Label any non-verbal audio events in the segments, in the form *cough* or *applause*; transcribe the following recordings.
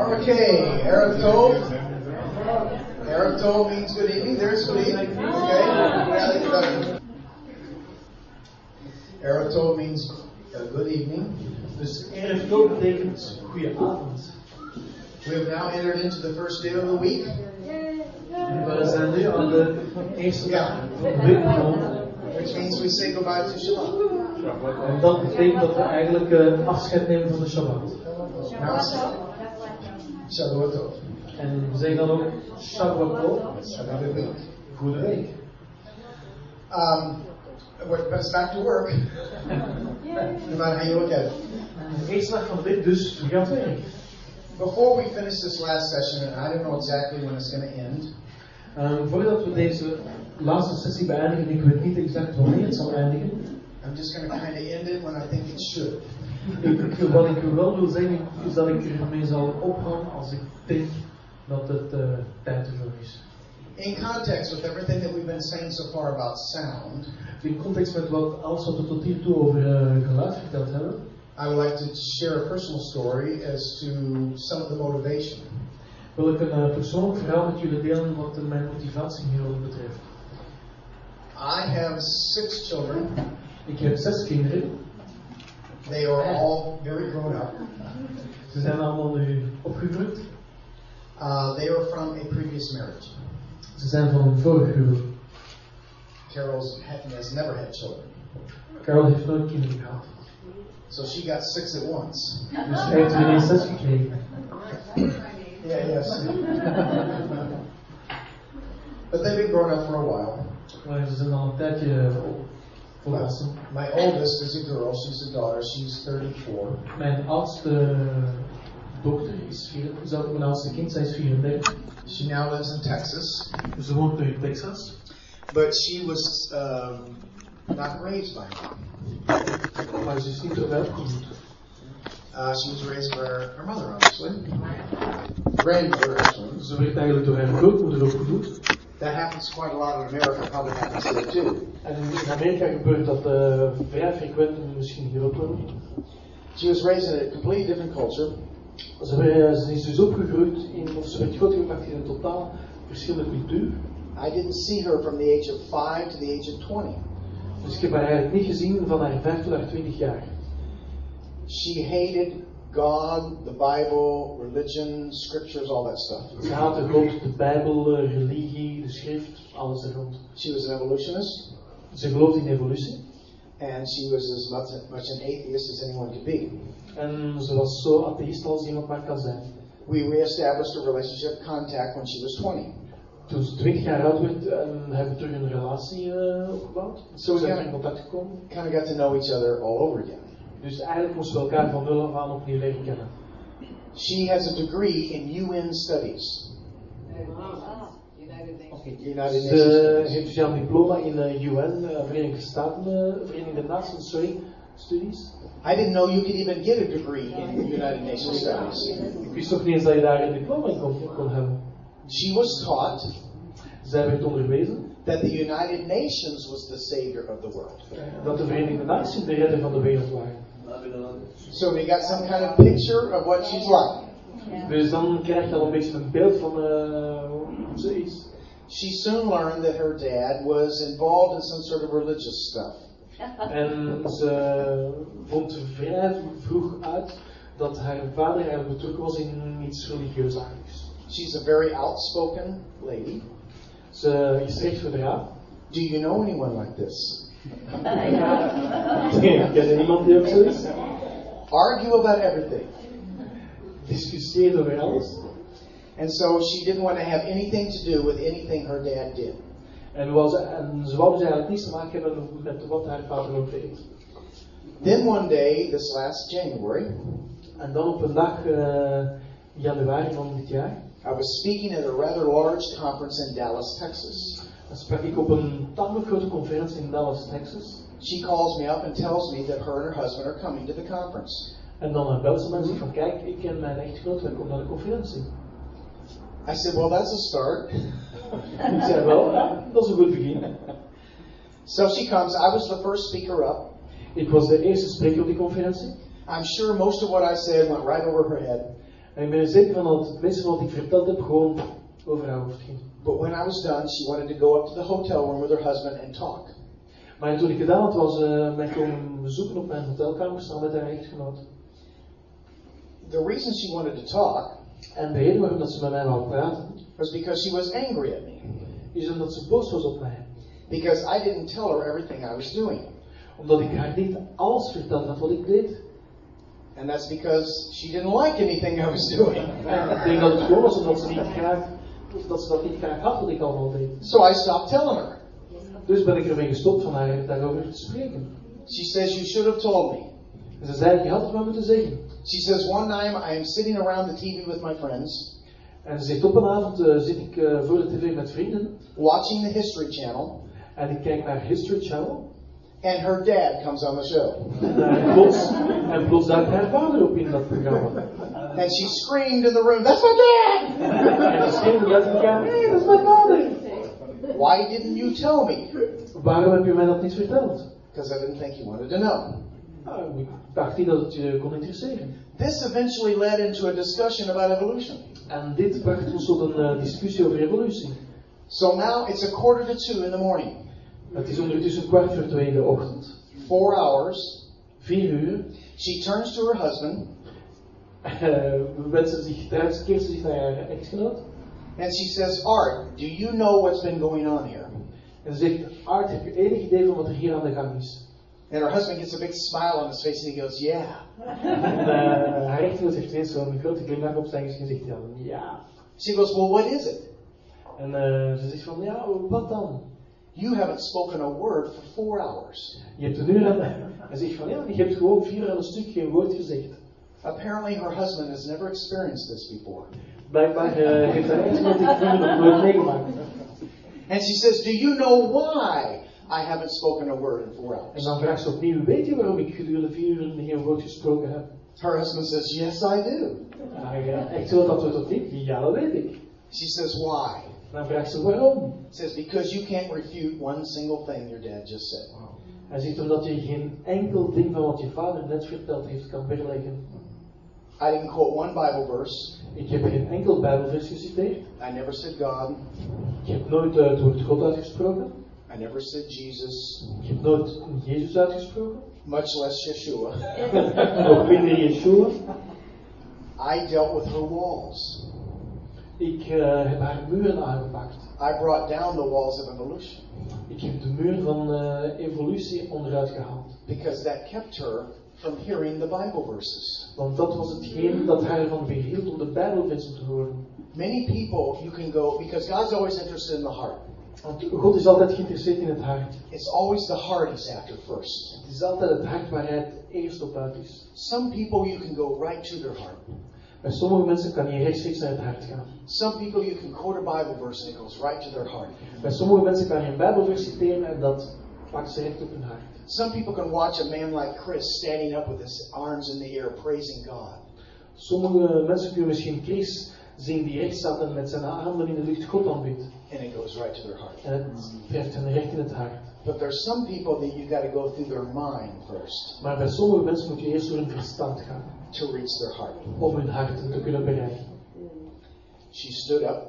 Okay, Erev Tov. Erev Tov means good evening. There's good evening. Okay. Erev Tov means good evening. Dus Erev Tov betekent goede. We have now entered into the first day of the week. We zijn nu aan de eerste dag van de week begonnen. Which means we say goodbye to Shabbat. En dat betekent dat we eigenlijk afscheid nemen van de Shabbat. Now, Shabbat Tov. En we zeggen dan ook Shabbat Tov, Shabbat week. goede week. Um, but it's back to work. *laughs* no matter how you look at it. En de eerste dag van week, dus we gaan. Before we finish this last session, and I don't know exactly when it's going to end, Ehm, voordat we deze laatste sessie beëindigen, ik weet niet exact wanneer het zal eindigen. I'm just going to kind of end it when I think it should. Ik, *laughs* wat ik wel wil zeggen, is dat ik ermee zal ophouden als ik denk dat het eh, tijd ervoor is. In context with everything that we've been saying so far about sound, In context met wat, alles wat we tot hiertoe over eh, geluid verteld hebben, I would like to share a personal story as to some of the motivation. wil ik een eh, persoonlijk verhaal met jullie delen wat eh, mijn motivatie hierover betreft. I have six children. Ik heb zes kinderen, They are all very grown up. ze zijn allemaal nu opgegroeid. Uh, they are from a previous marriage. Ze zijn van een vorig huwelijk. Carol's ha- has never had children. Carol heeft nooit kinderen gehad. So she got six at once. Dus hij heeft ineens zes gekregen. Yeah, yes. but they've been grown up for a while. Maar ze zijn al een tijdje volwassen. My oldest is a girl. She's a daughter. She's 34. Mijn oudste dochter is, vier, is ook mijn oudste kind, zij is 34. She now lives in Texas. Ze woont nu in Texas. But she was um, not raised by me. Maar ze is niet zo opgevoed. Uh, she was raised by her, her mother, obviously. Grandmother, actually. Ze werd eigenlijk door haar grootmoeder opgevoed. That happens quite a lot in America. Probably happens here too. En in Amerika gebeurt dat eh, vrij frequent en misschien hier ook wel. She was raised in a completely different culture. Ze, werd- ze is dus opgegroeid in, of ze werd grootgebracht in een totaal verschillende cultuur. I didn't see her from the age of five to the age of 20. Dus ik heb haar eigenlijk niet gezien van haar 5 tot haar 20 jaar. She hated God, the Bible, religion, scriptures, all that stuff. Ze haatte God, de Bijbel, religie, de schrift, alles er rond. She was an evolutionist, Ze gelooft in evolutie. and she was as much, much an atheist as anyone could be. En ze was zo atheïst als iemand maar kan zijn. We reestablished a relationship contact when she was 20. Toen ze 20 jaar oud werd, en hebben we terug een relatie eh, opgebouwd. Zo, zijn we in contact gekomen. Kind of got to know each other all over again. Dus eigenlijk moesten we elkaar van nul af aan opnieuw leren kennen. She has a degree in UN studies. United Ze Nations. heeft dus een diploma in de UN, eh, Verenigde Staten, eh, Verenigde Naties, sorry, studies. I didn't know you could even get a degree in United Nations studies. Ik wist nog niet eens dat je daar een diploma in kon, kon hebben. She was taught Zij werd onderwezen that the United Nations was the savior of the world. dat de Verenigde Naties de redder van de wereld waren. So we got some kind of picture of what she's like. Dus dan krijg je al een beetje een beeld van hoe ze is. She soon learned that her dad was involved in some sort of religious stuff. *laughs* En ze vond vrij vroeg uit dat haar vader eigenlijk betrokken was in iets religieusachtigs. She's a very outspoken lady. Ze is recht voor. Do you know anyone like this? Ik ken iemand die ook zo is. Argue about everything. Discussieert over alles. And so she didn't want to have anything to do with anything her dad did. En, ze, en ze wou dus eigenlijk niets te maken hebben met wat haar vader ook deed. Then one day, this last January, En dan op een dag, eh, januari van dit jaar, I was speaking at a rather large conference in Dallas, Texas. Ik op een tamelijk grote conferentie in Dallas, Texas. She calls me up and tells me that her and her husband are coming to the conference. En dan belt ze me en zegt van kijk, ik ken mijn echtgenoot, wij komen naar de conferentie. I said, Well, that's a start. *laughs* Ik zei wel, dat is een goed begin. So she comes. I was the first speaker up. Ik was de eerste spreker op die conferentie. I'm sure most of what I said went right over her head. En ik ben er zeker van dat het meeste wat ik verteld heb gewoon over haar hoofd ging. But when I was done, she wanted to go up to the hotel room with her husband and talk. Maar toen ik gedaan was uh, komen bezoeken op mijn hotelkamer met haar echtgenoot. The reason she wanted to talk En de reden waarom dat ze met mij wou praten, was because she was angry at me. is omdat ze boos was op mij. Because I didn't tell her everything I was doing. Omdat ik haar niet alles wat ik deed. And that's because she didn't like anything I was doing. *laughs* Ik denk dat het gewoon was omdat ze niet graag, dat ze dat niet graag had wat ik allemaal deed. So I stopped telling her. Dus ben ik ermee gestopt van haar daarover te spreken. She says, You should have told me. En ze zei, je had het maar moeten zeggen. She says, One time I am sitting around the TV with my friends, En ze zegt, op een avond uh, zit ik uh, voor de tv met vrienden. watching the History Channel, En ik kijk naar History Channel. and her dad comes on the show. En, uh, plots, en plots duikt haar vader op in dat programma. And she screamed in the room, That's my dad! En ze schreeuwde uit elkaar, hé, hey, is mijn vader. Why didn't you tell me? Waarom heb je mij dat niet verteld? Because I didn't think you wanted to know. Nou, ik dacht niet dat het je kon interesseren. This eventually led into a discussion about evolution. En dit bracht ons tot een uh, discussie over evolutie. So now it's a quarter to two in the morning. Het is ondertussen kwart voor twee in de ochtend. Four hours. Vier uur. She turns to her husband wensen zich, draait, keert ze zich naar haar echtgenoot. and she says, Art, do you know what's been going on here? En ze zegt, Art, heb je enig idee van wat er hier aan de gang is? And her husband gets a big smile on his face and he goes, Yeah. En uh, haar echtgenoot heeft ineens zo'n grote glimlach op zijn gezicht en zegt, ja, ja. She goes, Well, what is it? En uh, ze zegt van, ja, wat dan? You haven't spoken a word for four hours. Je hebt een uur aan... *laughs* Hij zegt van, ja, je hebt gewoon vier uur aan een stuk geen woord gezegd. Apparently, her husband has never experienced this before. Blijkbaar uh, heeft haar echtgenoot dit nog nooit meegemaakt. And she says, Do you know why I haven't spoken a word in four En hours? dan vraagt ze opnieuw, weet je waarom ik gedurende vier uur geen woord gesproken heb? Her husband says, Yes, I do. Uh, echtgenoot antwoordt op dit, ja, dat weet ik. She says, Why? Dan vraagt ze waarom. says, Because you can't refute one single thing your dad just said. Hij zegt omdat je geen enkel ding van wat je vader net verteld heeft kan weerleggen. I didn't quote one Bible verse. Ik heb geen enkel Bijbelvers geciteerd. I never said God. Ik heb nooit uh, het woord God uitgesproken. I never said Jesus, Ik heb nooit Jezus uitgesproken. much less Yeshua. *laughs* Nog minder Yeshua. I dealt with her walls. Ik uh, heb haar muren aangepakt. I brought down the walls of evolution Ik heb de muur van uh, evolutie onderuit gehaald. because that kept her from hearing the Bible verses. Want dat was hetgeen dat haar ervan weerhield om de Bijbelversen te horen. Many people you can go because God's always interested in the heart. Want God is altijd geïnteresseerd in het hart. It's always the heart he's after first. Het is altijd het hart waar hij het eerst op uit is. Some people you can go right to their heart. Bij sommige mensen kan je rechtstreeks naar het hart gaan. Some people you can quote a Bible verse and it goes right to their heart. Bij sommige mensen kan je een Bijbelvers citeren en dat pakt ze recht op hun hart. Some people can watch a man like Chris standing up with his arms in the air praising God. Sommige mensen kunnen misschien Chris zien die recht staat en met zijn handen in de lucht God aanbidt. And it goes right to their heart. En het treft hen recht in het hart. But there's some people that you got to go through their mind first Maar bij sommige mensen moet je eerst door hun verstand gaan. to reach their heart. Om hun hart te kunnen bereiken. She stood up.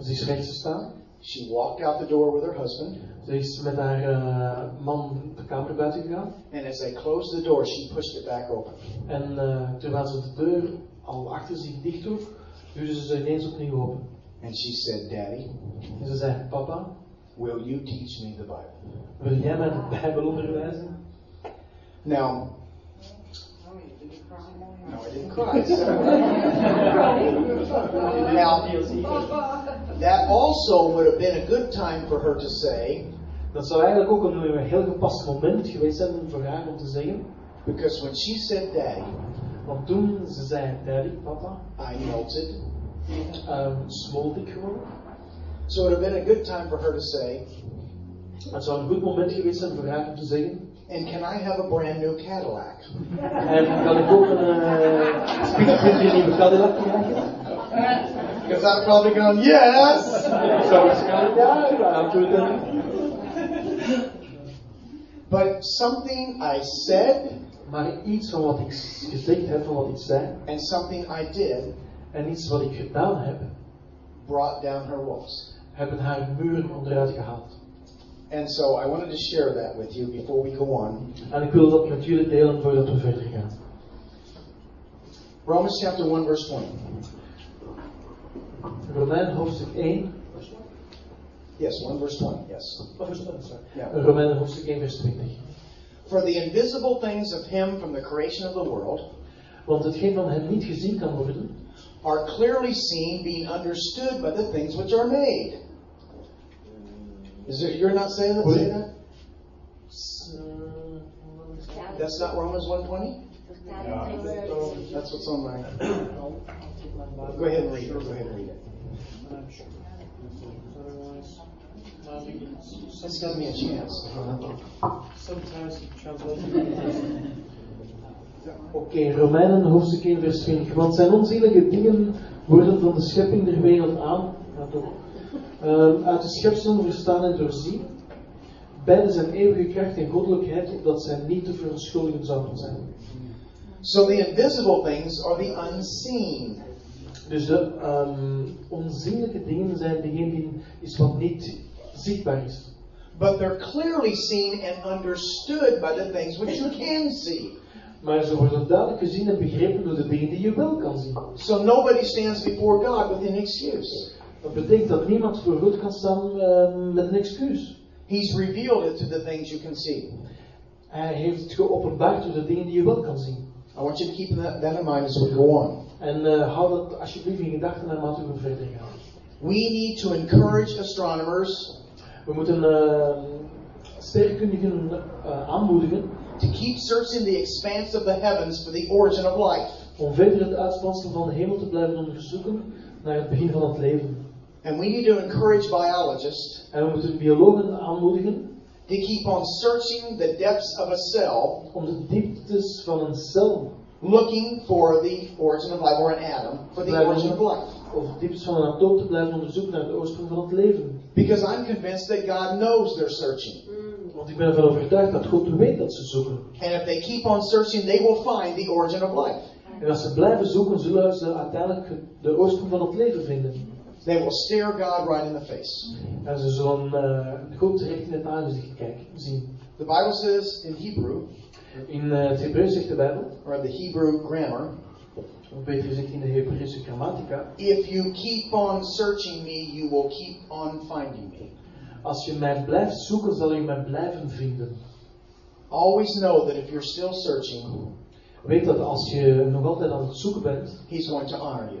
Ze is recht gestaan. She walked out the door with her husband. Ze is met haar uh, man de kamer buiten gegaan. And as they closed the door, she pushed it back open. En uh, terwijl ze de deur al achter zich dicht droeg, duwde ze ze ineens opnieuw open. And she said, Daddy, En ze zei, papa, will you teach me the Bible? wil jij mij de Bijbel onderwijzen? Now, no, I didn't cry. *laughs* now, that also would have been a good time for her to say, Dat zou eigenlijk ook een, heel gepast moment geweest zijn voor haar om te zeggen. because when she said daddy, Want toen ze zei, daddy, papa, I melted. um, smolt ik gewoon. So it would have been a good time for her to say, Het zou een goed moment geweest zijn voor haar om te zeggen. and can I have a brand new Cadillac? En kan ik ook een uh, spiegelpuntje nieuwe Cadillac krijgen? Because I'm probably going, yes! Zou waarschijnlijk ja antwoorden. But something I said Maar iets van wat ik gezegd heb, van wat ik zei, and something I did En iets wat ik gedaan heb, brought down her walls. hebben haar muren onderuit gehaald. And so I wanted to share that with you before we go on. En ik wil dat met jullie delen voordat we verder gaan. Romans chapter 1, verse 20. Romein hoofdstuk 1. Yes, 1 verse 20. Yes. Of vers- sorry. Ja. Romein hoofdstuk 1 vers 20. For the invisible things of him from the creation of the world Want hetgeen van hem niet gezien kan worden, are clearly seen, being understood by the things which are made. Is it, you're not saying that? Say that? That's not Romans 120? Ja. That's what's on my. Go ahead and read it. Go ahead and read it. This gives me a chance. Sometimes Oké, Romeinen hoofdstuk 1 vers 20. Want zijn onzielige dingen worden van de schepping der wereld aan, ja, toch, ehm, uit de schepselen verstaan en doorzien. Beide zijn eeuwige kracht en goddelijkheid, opdat zij niet te verontschuldigen zouden zijn. So the invisible things are the unseen. Dus de ehm, onzienlijke dingen zijn degene die is wat niet zichtbaar is. But they're clearly seen and understood by the things which you can see. Maar ze worden duidelijk gezien en begrepen door de dingen die je wel kan zien. So nobody stands before God with an excuse. Dat betekent dat niemand voor God kan staan ehm, met een excuus. He's revealed it to the things you can see. Hij heeft het geopenbaard door de dingen die je wel kan zien. I want you to keep that, that in mind as we go on. En eh, hou dat alsjeblieft in gedachten naarmate we verder gaan. We need to encourage astronomers We moeten eh, sterrenkundigen eh, aanmoedigen to keep searching the expanse of the heavens for the origin of life. om verder het uitspansel van de hemel te blijven onderzoeken naar het begin van het leven. And we need to encourage biologists En we moeten biologen aanmoedigen to keep on searching the depths of a cell, om de dieptes van een cel looking for the origin of life, or an atom, for the origin of life. of de dieptes van een atoom te blijven onderzoeken naar de oorsprong van het leven. Because I'm convinced that God knows they're searching. Want ik ben ervan overtuigd dat God weet dat ze zoeken. And if they keep on searching, they will find the origin of life. En als ze blijven zoeken, zullen ze uiteindelijk de oorsprong van het leven vinden. They will stare God right in the face. En ze zullen eh, God recht in het aangezicht kijken, zien. The Bible says in Hebrew, In eh, het Hebreeuws zegt de Bijbel, or the Hebrew grammar, of beter gezegd in de Hebreeuwse grammatica, if you keep on searching me, you will keep on finding me. als je mij blijft zoeken, zal je mij blijven vinden. Always know that if you're still searching, Weet dat als je nog altijd aan het zoeken bent, He's going to honor you.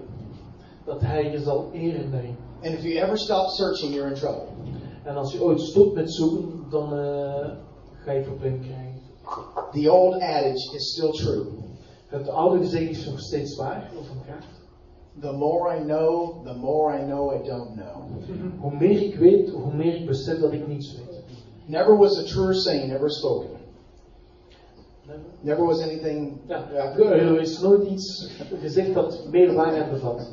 dat Hij je zal eren daarin. And if you ever stop searching, you're in trouble. En als je ooit stopt met zoeken, dan eh, ga je problemen krijgen. The old adage is still true. Het oude gezegd is nog steeds waar, of van kracht. The more I know, the more I know I don't know. Hoe meer ik weet, hoe meer ik besef dat ik niets weet. Never was a truer saying ever spoken. Never was anything. Ja, er is nooit iets gezegd dat meer waarheid bevat.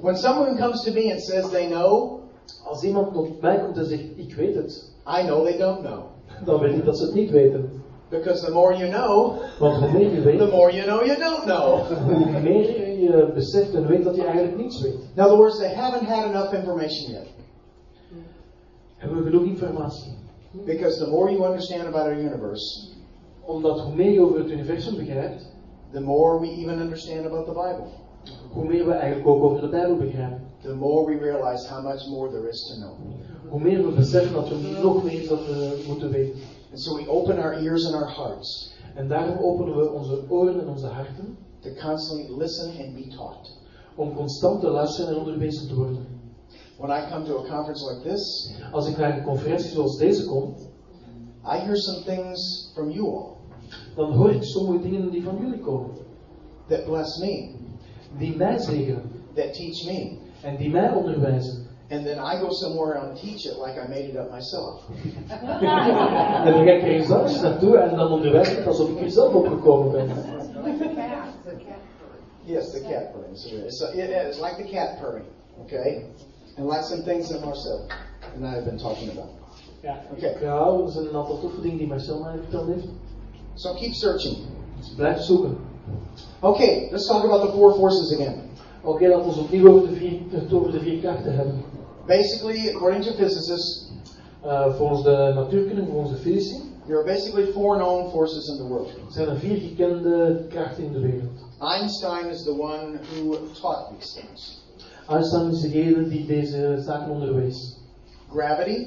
When someone comes to me and says they know, Als iemand tot mij komt en zegt, ik weet het, I know they don't know. *laughs* dan weet ik dat ze het niet weten. Because the more you know, Want hoe meer je the more you know you don't know. *laughs* hoe meer je beseft en weet dat je eigenlijk niets weet. In other words, they haven't had enough information yet. Hebben we genoeg informatie? Because the more you understand about our universe, Omdat hoe meer je over het universum begrijpt, the more we even understand about the Bible. hoe meer we eigenlijk ook over de Bijbel begrijpen. The more we realize how much more there is to know. Hoe meer we beseffen dat er nog meer dat we moeten weten. And so we open our ears and our hearts En daarom openen we onze oren en onze harten to constantly listen and be taught. om constant te luisteren en onderwezen te worden. When I come to a conference like this, Als ik naar een conferentie zoals deze kom, I hear some things from you all dan hoor ik sommige dingen die van jullie komen. that bless me, Die mij zegenen that teach me. en die mij onderwijzen. And then I go somewhere and teach it like I made it up myself. En dan ga ik ergens anders naartoe en dan onderwijs ik het alsof ik er zelf opgekomen ben. Yes, the cat purring. So it's, it- it's like the cat purring, okay? And like some things that Marcel and I have been talking about. Ja, Oké. ik hou, er zijn een aantal toffe dingen die Marcel mij verteld heeft. So keep searching. Dus blijf zoeken. Okay, let's talk about the four forces again. Oké, laten we opnieuw over de, vier, het over de vier krachten hebben. Basically, according to physicists, Uh, volgens de natuurkunde, volgens de fysici, there are basically four known forces in the world. zijn er vier gekende krachten in de wereld. Einstein is the one who taught these things. Einstein is degene die deze zaken onderwees. Gravity,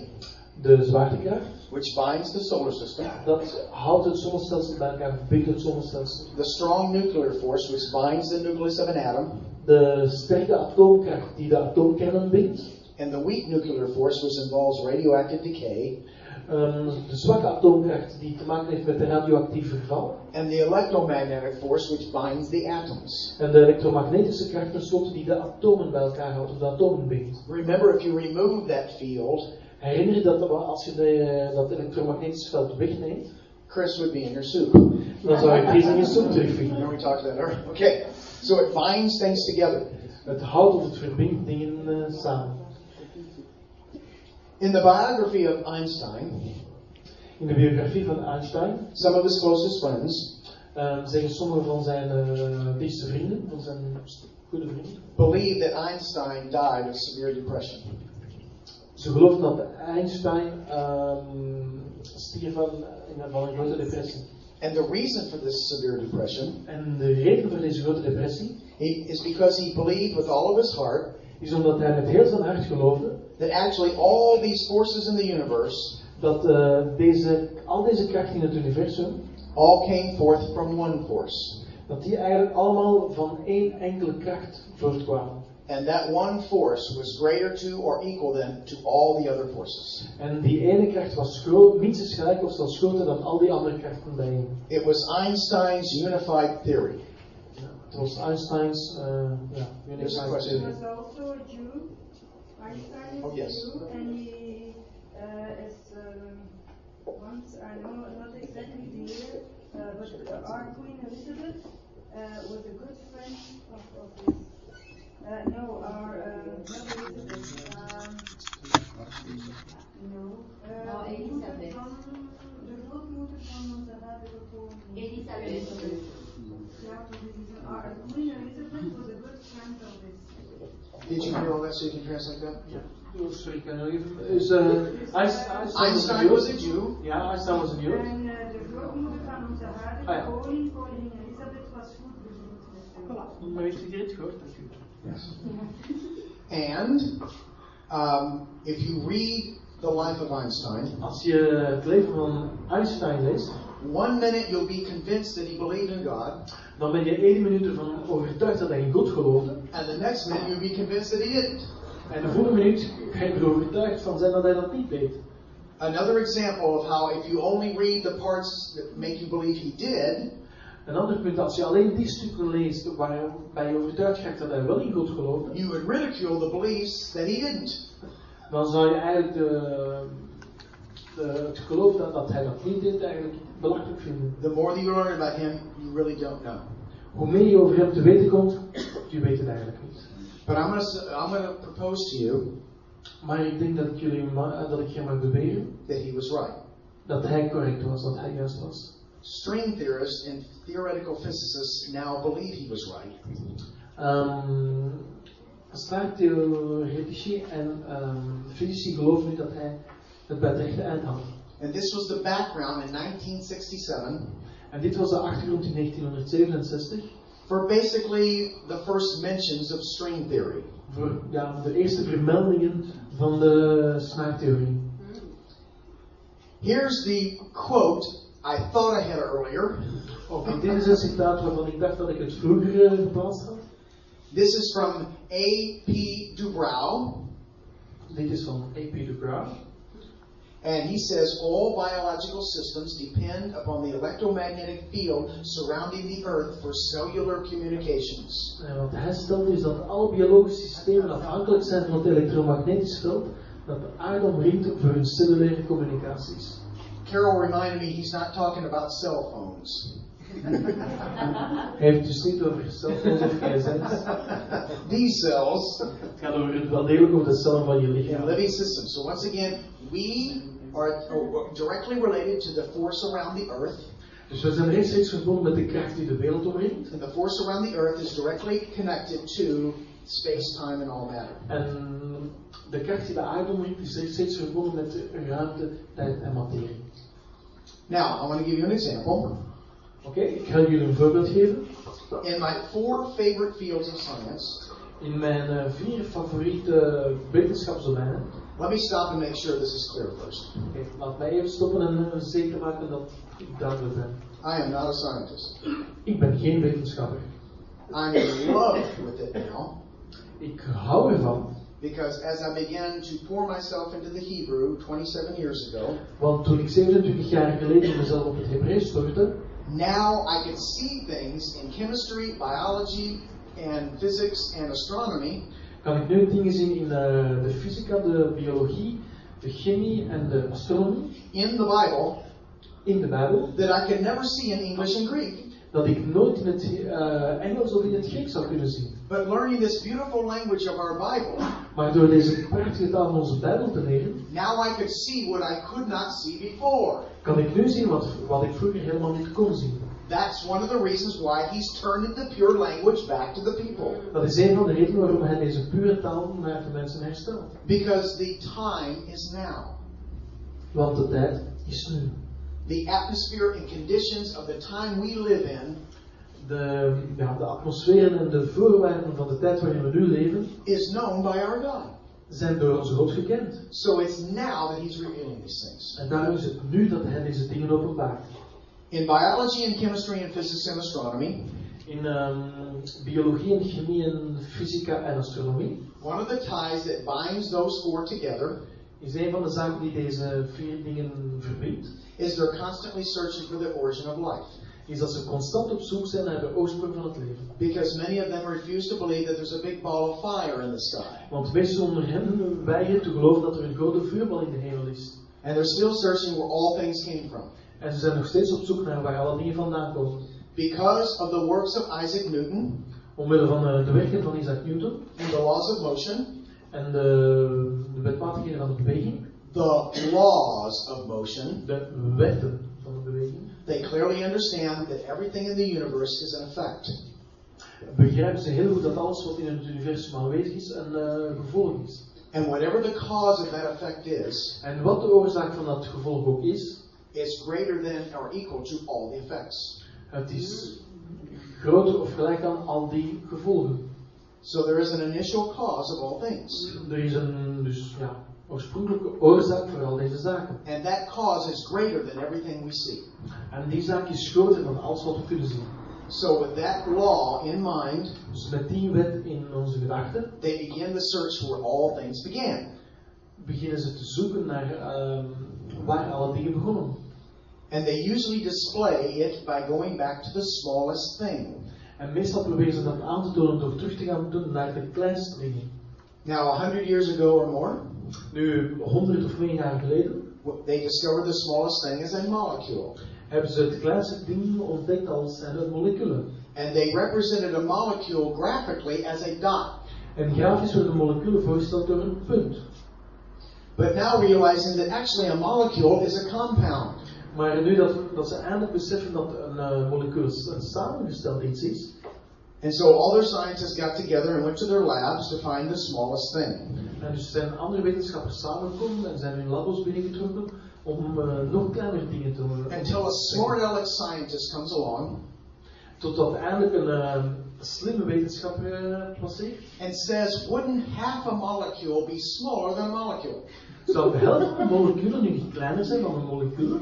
De zwaartekracht, which binds the solar system. dat houdt het zonnestelsel bij elkaar, verbindt het zonnestelsel. The strong nuclear force, which binds the nucleus of an atom. De sterke atoomkracht die de atoomkernen bindt. And the weak nuclear force, which involves radioactive decay. Ehm, de zwakke atoomkracht die te maken heeft met de radioactief verval. And the electromagnetic force, which binds the atoms. En de elektromagnetische kracht tenslotte die de atomen bij elkaar houdt, of de atomen bindt. Remember, if you remove that field, Herinner je dat als je de, dat elektromagnetische veld wegneemt, Chris would be in your soup. dan zou je deze in je soep terugvinden. Remember we talked about that earlier? Okay. So it binds things together. Het houdt of het verbindt dingen eh, samen. In the biography of Einstein, In de biografie van Einstein some of his closest friends eh, zeggen sommige van zijn eh dichtste vrienden, van zijn goede vrienden, believe that Einstein died of severe depression. ze geloven dat Einstein ehm stierf van, in- van een grote depressie. And the reason for this severe depression En de reden voor deze grote depressie he, is because he believed with all of his heart is omdat hij met heel zijn hart geloofde that actually all these forces in the universe dat eh, deze, al deze krachten in het universum, all came forth from one force. dat die eigenlijk allemaal van één enkele kracht voortkwamen. And that one force was greater to or equal than to all the other forces. En die ene kracht was groot, minstens gelijk of zelfs groter dan al die andere krachten bijeen. It was Einstein's unified theory. Ja, het was Einsteins uh, ja, unified theory. He was also a Jew. Einstein is Oh, yes. a Jew, and he uh, is um, once I know not exactly the year, uh, but our Queen Elizabeth uh, was a good friend of, of his. Uh, no, our uh, Elizabeth. Um, no, uh, No, Elisabeth. Van, de grootmoeder van onze vader de koning. Elisabeth. Ja, this is our Queen Elizabeth was a good friend of his. Did you hear all that so you can translate that? Ja. Oh, sorry, kan je. Is, uh, Einstein, Einstein was a Jew. Ja, Einstein was een Jood. En uh, de grootmoeder van onze vader, ja. de koning, koningin Elisabeth, was goed bezoend met hem. Maar heeft u dit gehoord? Yes. And um, if you read the life of Einstein, Als je het leven van Einstein leest, one minute you'll be convinced that he believed in God, dan ben je één minuut ervan overtuigd dat hij in God geloofde. and the next minute you'll be convinced that he didn't. En de volgende minuut ga je er overtuigd van zijn dat hij dat niet deed. Another example of how if you only read the parts that make you believe he did, Een ander punt, als je alleen die stukken leest waarbij je overtuigd raakt dat hij wel in God geloofde, you would ridicule the beliefs that he didn't. dan zou je eigenlijk de, de, het geloof dat, dat hij dat niet deed eigenlijk belachelijk vinden. The more that you learn about him, you really don't know. Hoe meer je over hem te weten komt, je weet het eigenlijk niet. But I'm to I'm to propose to you Maar ik denk dat ik, jullie ma- dat ik je mag beweren that he was right. dat hij correct was, dat hij juist was. String theorists and theoretical physicists now believe he was right. Um, Straattheoretici en um, fysici geloven nu dat hij het bij het rechte eind had. And this was the background in 1967 En dit was de achtergrond in 1967 for basically the first mentions of string theory. voor ja, de eerste vermeldingen van de snaartheorie. Here's the quote I thought I had earlier. Oké, dit is een citaat waarvan ik dacht dat ik het vroeger eh, geplaatst had. This is from A.P. Dubrov, Dit is van A.P. Graaf. And he says all biological systems depend upon the electromagnetic field surrounding the Earth for cellular communications. En wat hij stelt is dat alle biologische systemen afhankelijk zijn van het elektromagnetisch veld dat de aarde omringt voor hun cellulaire communicaties. Carol reminded me he's not talking about cell phones. Hij heeft dus niet over cellphones of gsm's. *laughs* These cells Het gaat over, wel degelijk over de cellen van je lichaam. living systems. So once again, we are are directly related to the force around the Earth, Dus we zijn rechtstreeks verbonden met de kracht die de wereld omringt. and the force around the Earth is directly connected to space, time, and all matter. En de kracht die de aarde omringt is steeds verbonden met ruimte, tijd en materie. Now, I want to give you an example. Oké, ik ga jullie een voorbeeld geven. In my four favorite fields of science, In mijn eh, vier favoriete wetenschapsdomeinen. Let me stop and make sure this is clear first. Oké, laat mij even stoppen en zeker maken dat ik duidelijk ben. I am not a scientist. *laughs* Ik ben geen wetenschapper. I'm in love with it now Ik hou ervan, because as I began to pour myself into the Hebrew 27 years ago, want toen ik 27 jaar geleden mezelf op het Hebreeuws stortte, now I can see things in chemistry, biology, and physics and astronomy kan ik nu dingen zien in eh, de fysica, de biologie, de chemie en de astronomie in the Bible in de Bijbel, that I could never see in English and Greek. dat ik nooit in het eh, Engels of in het Grieks zou kunnen zien. But learning this beautiful language of our Bible, Maar door deze prachtige taal van onze Bijbel te leren, now I could see what I could not see before. kan ik nu zien wat, wat ik vroeger helemaal niet kon zien. That's one of the reasons why he's turned the pure language back to the people. Dat is een van de redenen waarom hij deze pure taal naar de mensen herstelt. Because the time is now. Want de tijd is nu. The atmosphere and conditions of the time we live in De, ja, de atmosfeer en de voorwaarden van de tijd waarin we nu leven is known by our God. zijn door onze God gekend. So it's now that he's revealing these things. En daarom is het nu dat hij deze dingen openbaart. In biology and chemistry and physics and astronomy, In ehm, biologie en chemie en fysica en astronomie one of the ties that binds those four together is een van de zaken die deze vier dingen verbindt. is they're constantly searching for the origin of life. Is dat ze constant op zoek zijn naar de oorsprong van het leven. Because many of them refuse to believe that there's a big ball of fire in the sky. Want meesten onder hen weigeren te geloven dat er een grote vuurbal in de hemel is. And they're still searching where all things came from. En ze zijn nog steeds op zoek naar waar alle dingen vandaan komen. Because of the works of Isaac Newton Omwille van eh, de werken van Isaac Newton and the laws of motion, en de, de wetmatigheden van de beweging, the laws of motion, de wetten van de beweging, they clearly understand that everything in the universe is an effect. begrijpen ze heel goed dat alles wat in het universum aanwezig is een eh, gevolg is. And whatever the cause of that effect is, En wat de oorzaak van dat gevolg ook is, is greater than or equal to all the effects. het is groter of gelijk aan al die gevolgen. So there is an initial cause of all things. Er is een dus, ja, oorspronkelijke oorzaak voor al deze zaken. And that cause is greater than everything we see. En die zaak is groter dan alles wat we kunnen zien. So with that law in mind, Dus met die wet in onze gedachten they begin the search for where all things began. beginnen ze te zoeken naar ehm, waar alle dingen begonnen. And they usually display it by going back to the smallest thing. En meestal proberen ze dat aan te tonen door terug te gaan doen naar de kleinste dingen. Now, a hundred years ago or more, Nu, honderd of meer jaar geleden, they discovered the smallest thing is a molecule. hebben ze het kleinste ding ontdekt als zijn moleculen. And they represented a molecule graphically as a dot. En grafisch worden moleculen voorgesteld door een punt. But now realizing that actually a molecule is a compound. Maar nu dat, dat ze eindelijk beseffen dat een uh, molecuul een samengesteld iets is, And so all their scientists got together and went to their labs to find the smallest thing. en dus zijn andere wetenschappers samengekomen en zijn hun labos binnengetrokken om uh, nog kleinere dingen te doen. Until a smart aleck scientist comes along Totdat eindelijk een uh, slimme wetenschapper passeert. and says, wouldn't half a molecule be smaller than a molecule? Zou de helft van moleculen nu niet kleiner zijn dan een molecuul?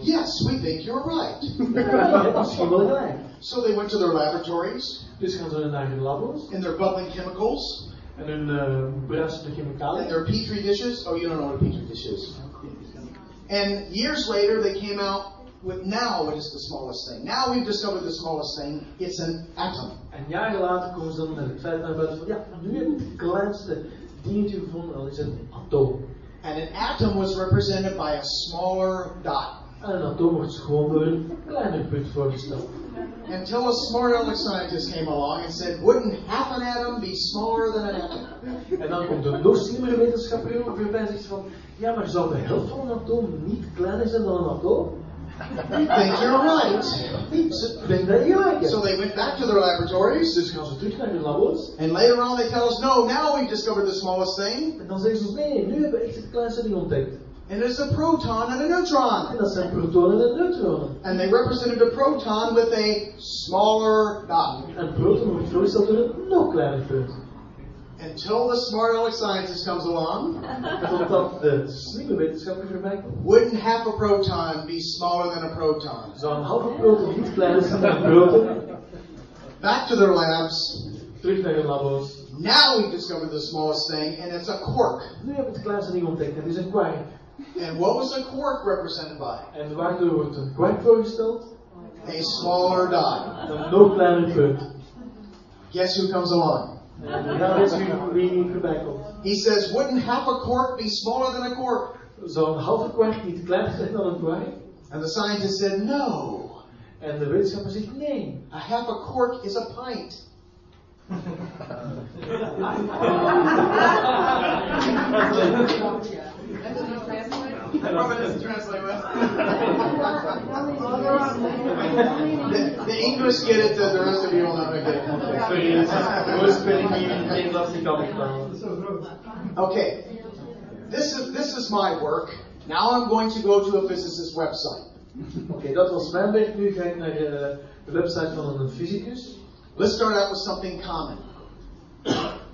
Yes, we think you're right. Je hebt misschien wel gelijk. So they went to their laboratories Dus gaan ze naar hun labos and their bubbling chemicals en hun uh, bruisende and chemicaliën. their petri dishes. Oh, you don't know what a petri dish is. And years later, they came out with now it is the smallest thing. Now we've discovered the smallest thing. It's an atom. En jaren later komen ze dan met het feit naar buiten van ja, nu heb ik het kleinste dingetje gevonden, dat is een atoom. And an atom was represented by a smaller dot. En een atoom gewoon door een kleiner punt voorgesteld. Until a smart aleck scientist came along and said, wouldn't half an atom be smaller than an atom? En dan komt een nog slimmere wetenschapper voorbij en zegt van ja, maar zou de helft van een atoom niet kleiner zijn dan een atoom? think you're right. Ze denken dat je gelijk So they went back to their laboratories, Dus gaan ze terug naar hun labos. and later on they tell us, no, now we've discovered the smallest thing, En dan zeggen ze ons, nee, nu hebben we echt het kleinste ding ontdekt. And it's a proton and a neutron. En dat zijn protonen en neutronen. And they represented a proton with a smaller dot. En proton wordt voorgesteld door een nog kleiner punt. Until the smart aleck scientist comes along, Totdat de slimme wetenschapper voorbij komt. wouldn't half a proton be smaller than a proton? Zou een halve proton niet kleiner zijn dan een proton? Back to their labs. Terug naar hun labos. Now we've discovered the smallest thing, and it's a quark. Nu hebben we het kleinste ding ontdekt. Het is een quark. And what was a quark represented by? En waardoor wordt een quark voorgesteld? A smaller dot. Een nog kleiner punt. Guess who comes along? En dan weet u wie voorbij komt. He says, wouldn't half a quark be smaller than a quark? Zou een halve quark niet kleiner zijn dan een quark? And the scientist said, no. En de wetenschapper zegt nee. A half a quark is a pint. *laughs* *laughs* *laughs* Probably doesn't translate well. the, the English get it, the, the rest of you will not get it. Sorry, het is in het Nederlands niet kan verstaan. Okay, this is this is my work. Now I'm going to go to a physicist's website. okay, dat was mijn werk. Nu ga ik naar eh, de website van een fysicus. Let's start out with something common.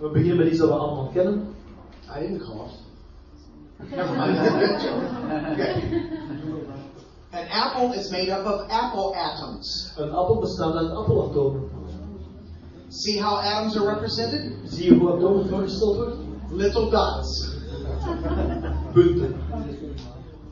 We beginnen met iets dat we allemaal kennen. I didn't cough. Never mind. *laughs* An apple is made up of apple atoms. Een appel bestaat uit appelatomen. See how atoms are represented? Zie je hoe atomen voorgesteld worden? Little dots. Punten.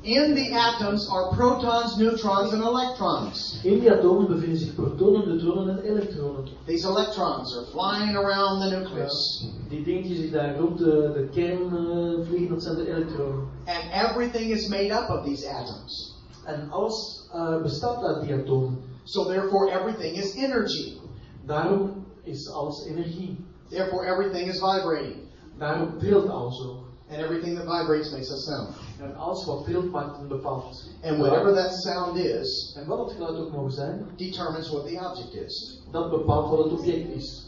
In the atoms are protons, neutrons, and electrons. In die atomen bevinden zich protonen, neutronen en elektronen. These electrons are flying around the nucleus. Die dingetjes die daar rond de, de kern eh, vliegen, dat zijn de elektronen. And everything is made up of these atoms. En alles eh, bestaat uit die atomen. So therefore everything is energy. Daarom is alles energie. Therefore everything is vibrating. Daarom trilt alles ook. And everything that vibrates makes a sound. En alles wat trilt maakt een bepaald And whatever that sound is, En wat het geluid ook mogen zijn, determines what the object is. dat bepaalt wat het object is.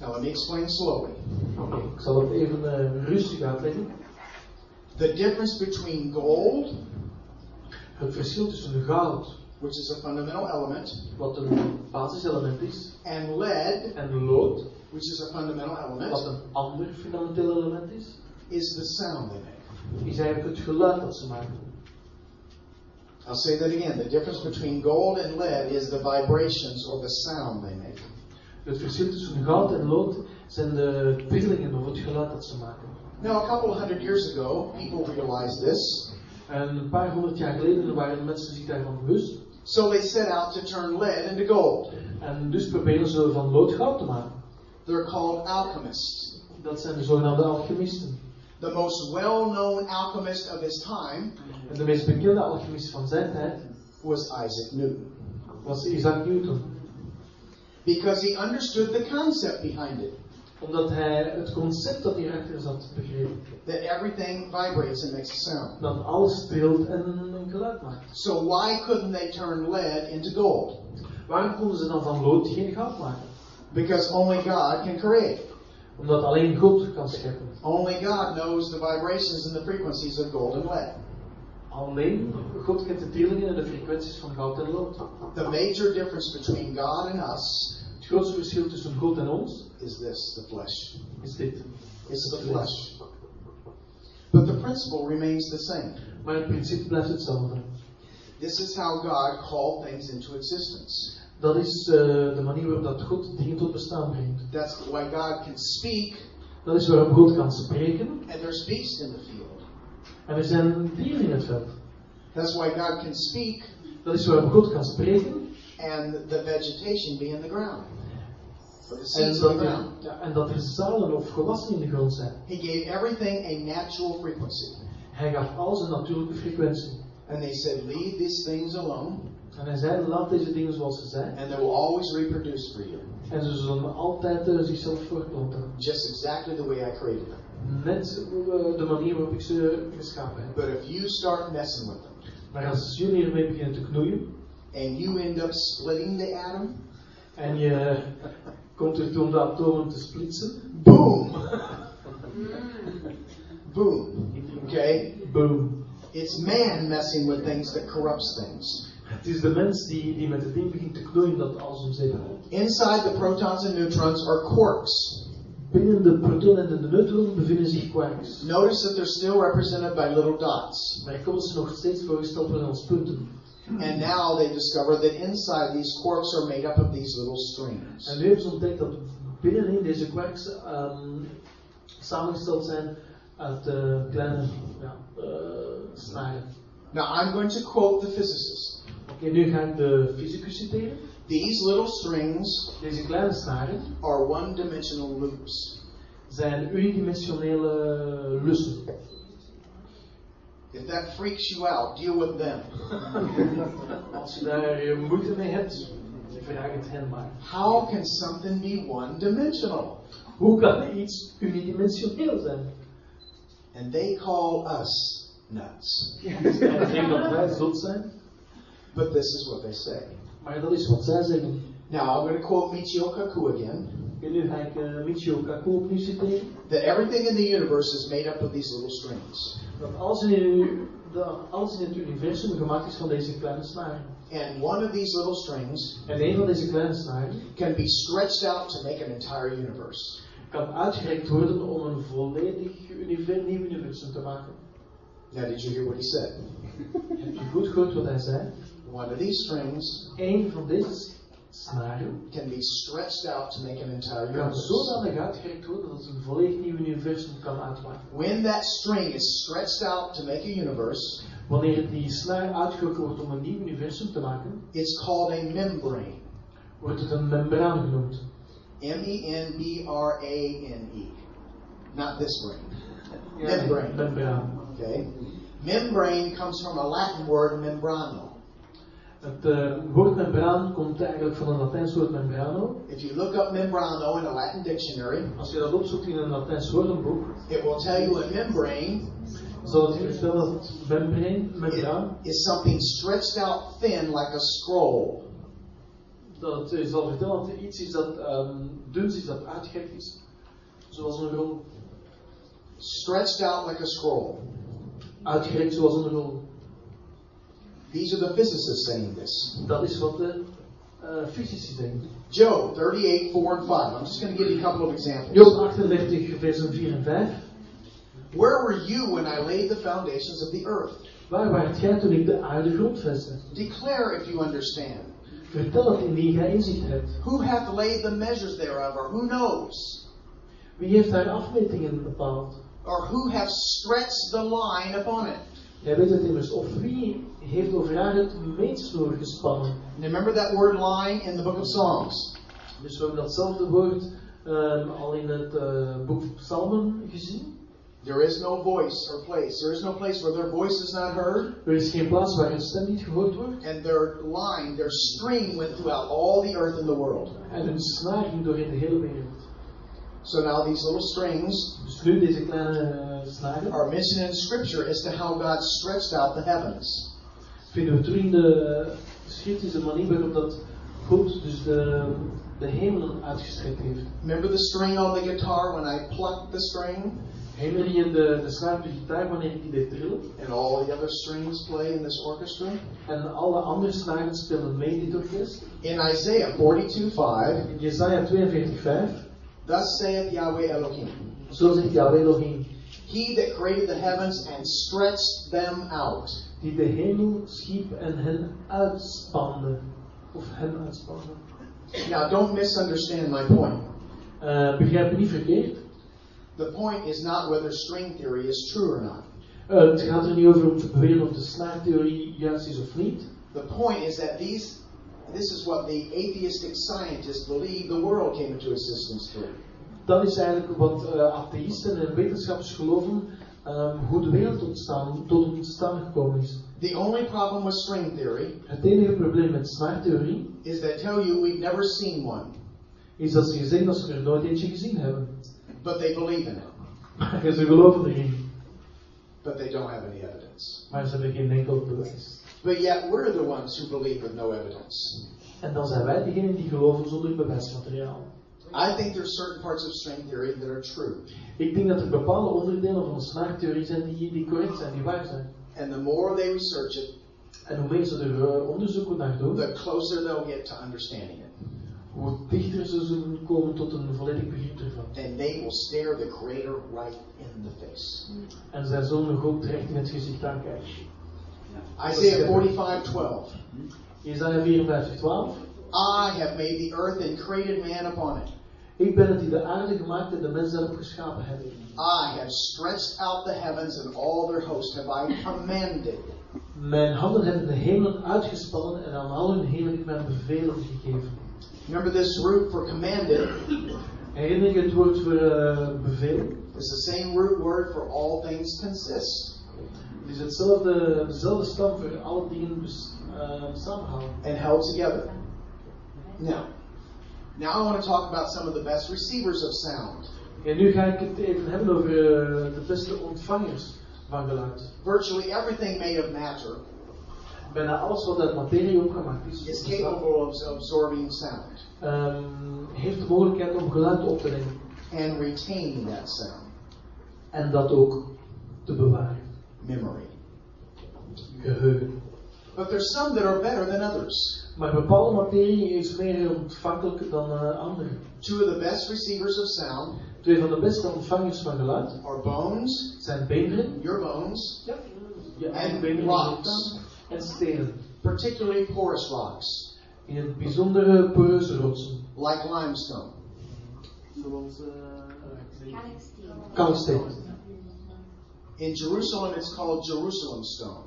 Now let me explain slowly. Oké, ik zal het even eh, rustig uitleggen. The difference between gold, Het verschil tussen goud, which is a fundamental element, wat een basiselement is, and lead, en lood, which is a fundamental wat element, een ander fundamenteel element is, is the sound they make. Is eigenlijk het geluid dat ze maken. I'll say that again. The difference between gold and lead is the vibrations or the sound they make. Het verschil tussen goud en lood zijn de trillingen of het geluid dat ze maken. Now, a couple of hundred years ago, people realized this, En een paar honderd jaar geleden waren de mensen zich daarvan bewust. so they set out to turn lead into gold. En dus proberen ze van lood goud te maken. They're called alchemists. Dat zijn de zogenaamde alchemisten. The most well known alchemist of his time de meest bekende alchemist van zijn tijd was Isaac Newton. was Isaac Newton. Because he understood the concept behind it Omdat hij het concept dat hierachter zat begreep. that everything vibrates and makes a sound. Dat alles trilt en een geluid maakt. So, why couldn't they turn lead into gold? Waarom konden ze dan van lood geen goud maken? Because only God can create. Omdat alleen God kan scheppen. Only God knows the vibrations and the frequencies of gold and lead. Alleen God kent de trillingen en de frequenties van goud en lood. The major difference between God and us Het grootste verschil tussen God en ons is this the flesh. is dit. It's the flesh. But the principle remains the same. Maar het principe blijft hetzelfde. This is how God called things into existence. Dat is eh, de manier waarop dat God dingen tot bestaan brengt. That's why God can speak, Dat is waarop God kan spreken. and there's beasts in the field. En er zijn dieren in het veld. That's why God can speak, Dat is waarop God kan spreken. and the vegetation be in the ground. En dat, the er, ground. ja, en dat er zalen of gewassen in de grond zijn. He gave everything a natural frequency. Hij gaf alles een natuurlijke frequentie. And they said, Leave these things alone, En hij zei, laat deze dingen zoals ze zijn. and they will always reproduce for you. En ze zullen altijd eh, zichzelf voortplanten. Just exactly the way I created them. Net eh, de manier waarop ik ze geschapen heb. But if you start messing with them, Maar als jullie ermee beginnen te knoeien and you end up splitting the atom, en je komt ertoe om de atomen te splitsen, boom! boom. Okay? boom. It's man messing with things that corrupts things. Het is de mens die, die met het ding begint te knoeien dat alles om zeep houdt. Inside the protons and neutrons are quarks. Binnen de protonen en de neutronen bevinden zich quarks. Notice that they're still represented by little dots. Maar ik ze nog steeds voorgesteld worden als punten. And now they discover that inside these quarks are made up of these little strings. En nu hebben ze ontdekt dat binnenin deze quarks ehm, samengesteld zijn uit eh, kleine ja, eh, snaren. Now I'm going to quote the physicist. Oké, nu ga ik de fysicus citeren. These little strings Deze kleine snaren are one-dimensional loops. zijn unidimensionele lussen. If that freaks you out, deal with them. *laughs* Als je daar moeite mee hebt, vraag het hen maar. How can something be one-dimensional? Hoe kan iets unidimensioneel zijn? And they call us nuts. En ik denk dat wij zot zijn, But this is what they say. maar dat is wat zij zeggen. Now I'm going to quote Michio Kaku again. En nu ga ik uh, Michio Kaku opnieuw citeren. That everything in the universe is made up of these little strings. Dat alles in, u- dat alles in het universum gemaakt is van deze kleine snaren. And one of these little strings En een van deze kleine snaren can be stretched out to make an entire universe. kan uitgerekt worden om een volledig univer- nieuw universum te maken. Now, did you hear what he said? Heb je goed gehoord wat hij zei? One of these strings Eén van deze snaren can be stretched out to make an entire kan universe. uitgerekt worden dat het een volledig nieuw universum kan uitmaken. When that string is stretched out to make a universe, Wanneer die snaar uitgetrokken wordt om een nieuw universum te maken, it's called a membrane. wordt het een membraan genoemd. M E N B R A N E. Not this brain. Ja, Membrane. Membraan. Okay? Membrane comes from a Latin word membrano. Het eh, woord membraan komt eigenlijk van een Latijns woord membrano. If you look up membrano in a Latin dictionary, Als je dat opzoekt in een Latijns woordenboek, it will tell you a membrane zal het je vertellen dat membraan, membraan, is something stretched out thin like a scroll. dat je zal vertellen dat iets is dat ehm dun is, dat uitgerekt is. Zoals een rol. Stretched out like a scroll. Uitgerekt zoals een rol. These are the physicists saying this. Dat is wat de eh fysici zeggen. Job 38, 4 and 5. I'm just going to give you a couple of examples. Job 38, versen 4 en 5. Where were you when I laid the foundations of the earth? Waar waart jij toen ik de aarde grondvestte? Declare if you understand. Vertel het indien jij inzicht hebt. Who hath laid the measures thereof, or who knows? Wie heeft daar afmetingen bepaald? Or who hath stretched the line upon it? Jij weet het immers. Of wie heeft over haar het meetsnoer gespannen? And remember that word line in the book of Psalms. Dus we hebben datzelfde woord ehm, al in het eh, boek Psalmen gezien. There is no voice or place. There is no place where their voice is not heard. Er is geen plaats waar hun stem niet gehoord wordt. And their line, their string went throughout all the earth and the world. En hun snaar ging door in de hele wereld. So now these little strings Dus nu deze kleine eh, snaren are mentioned in Scripture as to how God stretched out the heavens. vinden we terug in de schriftische manier waarop dat God dus de, de hemelen uitgestrekt heeft. Remember the string on the guitar when I plucked the string? Herinner je de, de snaar op de gitaar wanneer ik die deed trillen? And all the other strings play in this orchestra? En alle andere snaren spelen mee in dit orkest. In Isaiah 42 5, In Jesaja 42, 5, Thus saith Yahweh Elohim, zo zegt Yahweh Elohim, He that created the heavens and stretched them out. die de hemel schiep en hen uitspande. Of hen uitspande. Now, don't misunderstand my point. Eh, begrijp me niet verkeerd. The point is not whether string theory is true or not. Eh, het gaat er niet over om te beweren of de snaartheorie juist is of niet. The point is that these, this is what the atheistic scientists believe the world came into existence through. Dat is eigenlijk wat eh, atheïsten en wetenschappers geloven ehm, hoe de wereld tot, staan, tot het ontstaan gekomen is. The only problem with string theory Het enige probleem met snaartheorie is they tell you we've never seen one, is dat ze zeggen dat ze er nooit eentje gezien hebben. but they believe in it, Maar *laughs* ze geloven erin, but they don't have any evidence. maar ze hebben geen enkel bewijs. But yet we're the ones who believe with no evidence. En dan zijn wij degenen die geloven zonder bewijsmateriaal. I think there's certain parts of string theory that are true. Ik denk dat er bepaalde onderdelen van de snaartheorie zijn die, die correct zijn, die waar zijn. And the more they research it, En hoe meer ze er eh, onderzoeken naar doen, the closer they'll get to understanding it. hoe dichter ze zullen komen tot een volledig begrip ervan. And they will stare the creator right in the face. En zij zullen nog ook terecht in het gezicht aankijken. Isaiah 45, 12. Jesaja 54, 12. I have made the earth and created man upon it. Ik ben het die de aarde gemaakt en de mens zelf geschapen hebben. I have stretched out the heavens and all their host have I commanded. Mijn handen hebben de hemelen uitgespannen en aan al hun hemel heb ik mijn bevelen gegeven. Remember this root for commanded Herinner je het woord voor eh, bevel? is the same root word for all things consist Is hetzelfde, dezelfde stam voor alle dingen dus, eh, samenhouden. and held together. Now, now I want to talk about some of the best receivers of sound. En nu ga ik het even hebben over eh, de beste ontvangers van geluid. Virtually everything made of matter Bijna alles wat uit materie opgemaakt is, is capable of absorbing sound ehm, heeft de mogelijkheid om geluid op te nemen and retaining that sound. en dat ook te bewaren. Memory. Geheugen. But there's some that are better than others. Maar bepaalde materie is meer ontvankelijk dan eh, andere. Two of the best receivers of sound Twee van de beste ontvangers van geluid are bones, zijn beenderen your bones, ja, ja, En beenderen rocks. en stenen. particularly porous rocks, In het bijzondere poreuze rotsen. like limestone. Zoals uh, Kalksteen. In Jerusalem, it's called Jerusalem stone.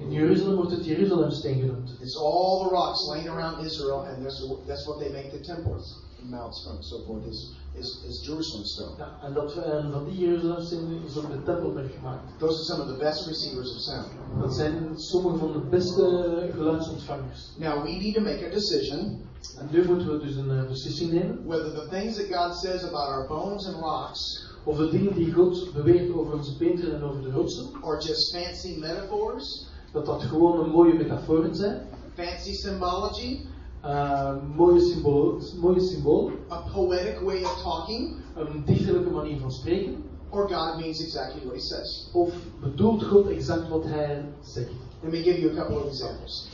In Jeruzalem wordt het Jeruzalemsteen genoemd. It's all the rocks laying around Israel, and that's, that's what they make the temples, the mounts from, so forth, is, is, is Jerusalem stone. Ja, en, dat, en van die Jeruzalemsteen is ook de tempelberg gemaakt. Those are some of the best receivers of sound. Dat zijn sommige van de beste uh, geluidsontvangers. Now, we need to make a decision En nu moeten we dus een beslissing nemen. whether the things that God says about our bones and rocks Of de dingen die God beweert over onze beenderen en over de rotsen, are just fancy metaphors, dat dat gewoon een mooie metaforen zijn. fancy symbology, eh, mooie, symbolen, mooie symbolen, a poetic way of talking, een dichterlijke manier van spreken, or God means exactly what He says. of bedoelt God exact wat Hij zegt. Let me give you a couple of examples.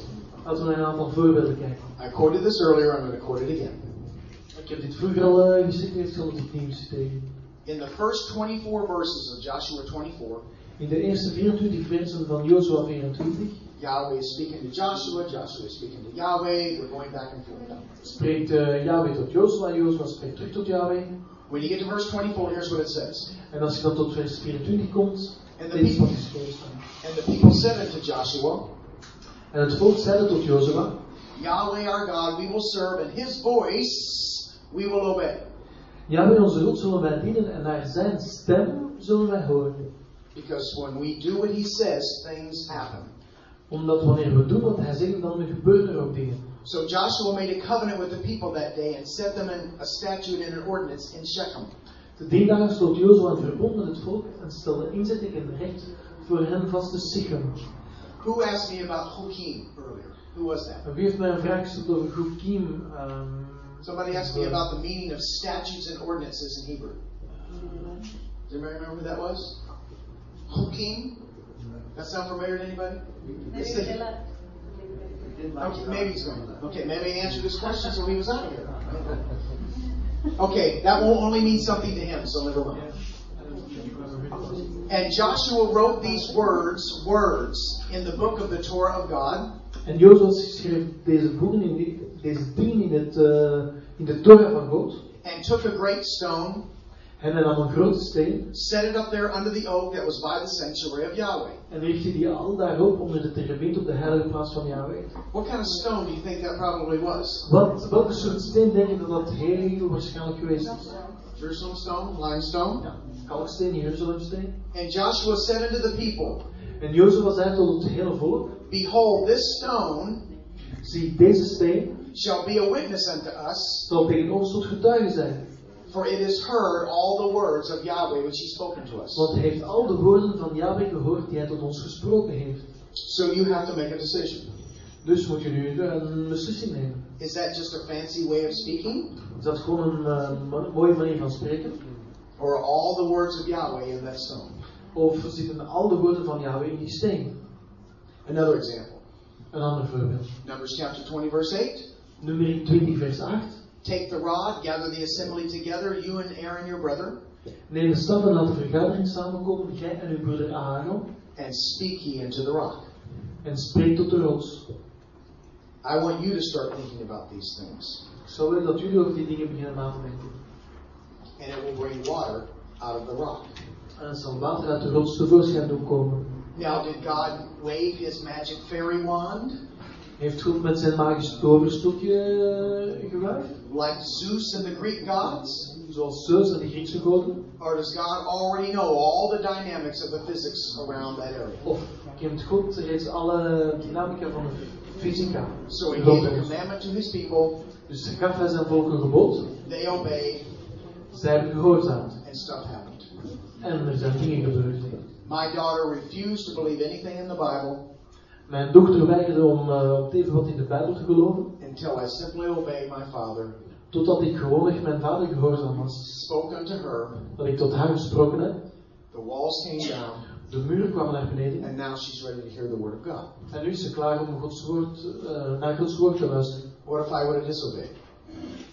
Laten we naar een aantal voorbeelden kijken. I quoted this earlier, I'm going to quote it again. Ik heb dit vroeger al uh, geciteerd, ik zal het opnieuw citeren. In the first 24 verses of Joshua 24, In de eerste 24 versen van Jozua 24 Yahweh is speaking to Joshua, Joshua is speaking to Yahweh, we're going back and forth. spreekt uh, Yahweh tot Jozua, Jozua spreekt terug tot Yahweh. When you get to verse 24, here's what it says. En als je dan tot vers 24 komt, En de dit is wat people- And the people said unto Joshua, En het volk zeide tot Jozua, Yahweh our God we will serve, and his voice we will obey. Yahweh onze God zullen wij dienen en naar zijn stem zullen wij horen. Because when we do what he says, things happen. Omdat wanneer we doen wat hij zegt, dan gebeuren er ook dingen. So Joshua made a covenant with the people that day and set them in a statute and an ordinance in Shechem. De drie dagen sloot Jozua een verbond met het volk en stelde inzetting en recht voor hen vast te Sichem. Who asked me about Hukim earlier? Who was that? Wie heeft mij een vraag gesteld over Goekiem? ehm, Somebody asked me about the meaning of statutes and ordinances in Hebrew. Does anybody remember who that was? Hukim? That sound familiar to anybody? It's the- Okay, oh, maybe he's going. Okay, maybe he answered this question, so he was out of here. Okay, that will only mean something to him, so never mind. And Joshua wrote these words, words, in the book of the Torah of God, En Jozua schreef deze boeken in die, deze dingen in, het, eh, in de Torah van God. and took a great stone, En hij nam een grote steen set it up there under the oak that was by the sanctuary of Yahweh. en richtte die al daarop onder de terebiet op de heilige plaats van Yahweh. What kind of stone do you think that probably was? Wat, welke soort steen denk je dat dat heel waarschijnlijk geweest is? Jerusalem stone, limestone. Ja, kalksteen, Jeruzalemsteen. And Joshua said unto the people, En Jozua zei tot het hele volk, Behold, this stone zie deze steen shall be a witness unto us, zal tegen ons tot getuige zijn. for it has heard all the words of Yahweh which he spoken to us. Want hij heeft al de woorden van Yahweh gehoord die hij tot ons gesproken heeft. So you have to make a decision. Dus moet je nu een beslissing nemen. Is that just a fancy way of speaking? Is dat gewoon een eh, mo- mooie manier van spreken? Or are all the words of Yahweh in that stone? Of zitten al de woorden van Yahweh in die steen? Another example. Een ander voorbeeld. Numbers chapter 20, verse 8. Nummer 20, vers 8. Take the rod, gather the assembly together, you and Aaron your brother, Neem de staf en laat de vergadering samenkomen, jij en uw broeder Aaron, and speak ye into the rock. en spreek tot de rots. I want you to start thinking about these things. Ik zou willen dat jullie over die dingen beginnen na te denken. And it will bring water out of the rock. En het zal water uit de rots tevoorschijn doen komen. Now, did God wave his magic fairy wand Heeft God met zijn magisch toverstokje eh, gewuifd? like Zeus and the Greek gods? Zoals Zeus en de Griekse goden? Or does God already know all the dynamics of the physics around that area? Of kent God reeds alle dynamica van de fysica? So he gave a commandment to his people, Dus gaf hij zijn volk een gebod, they obeyed, zij hebben gehoorzaamd. and stuff happened. En er zijn dingen gebeurd. My daughter refused to believe anything in the Bible Mijn dochter weigerde om uh, op even wat in de Bijbel te geloven, until I simply obeyed my father, totdat ik gewoonweg mijn vader gehoorzaam was. spoke unto her, Dat ik tot haar gesproken heb, the walls came down, de muren kwamen naar beneden, and now she's ready to hear the word of God. en nu is ze klaar om Gods woord, eh, naar Gods woord te luisteren. What if I would have disobeyed?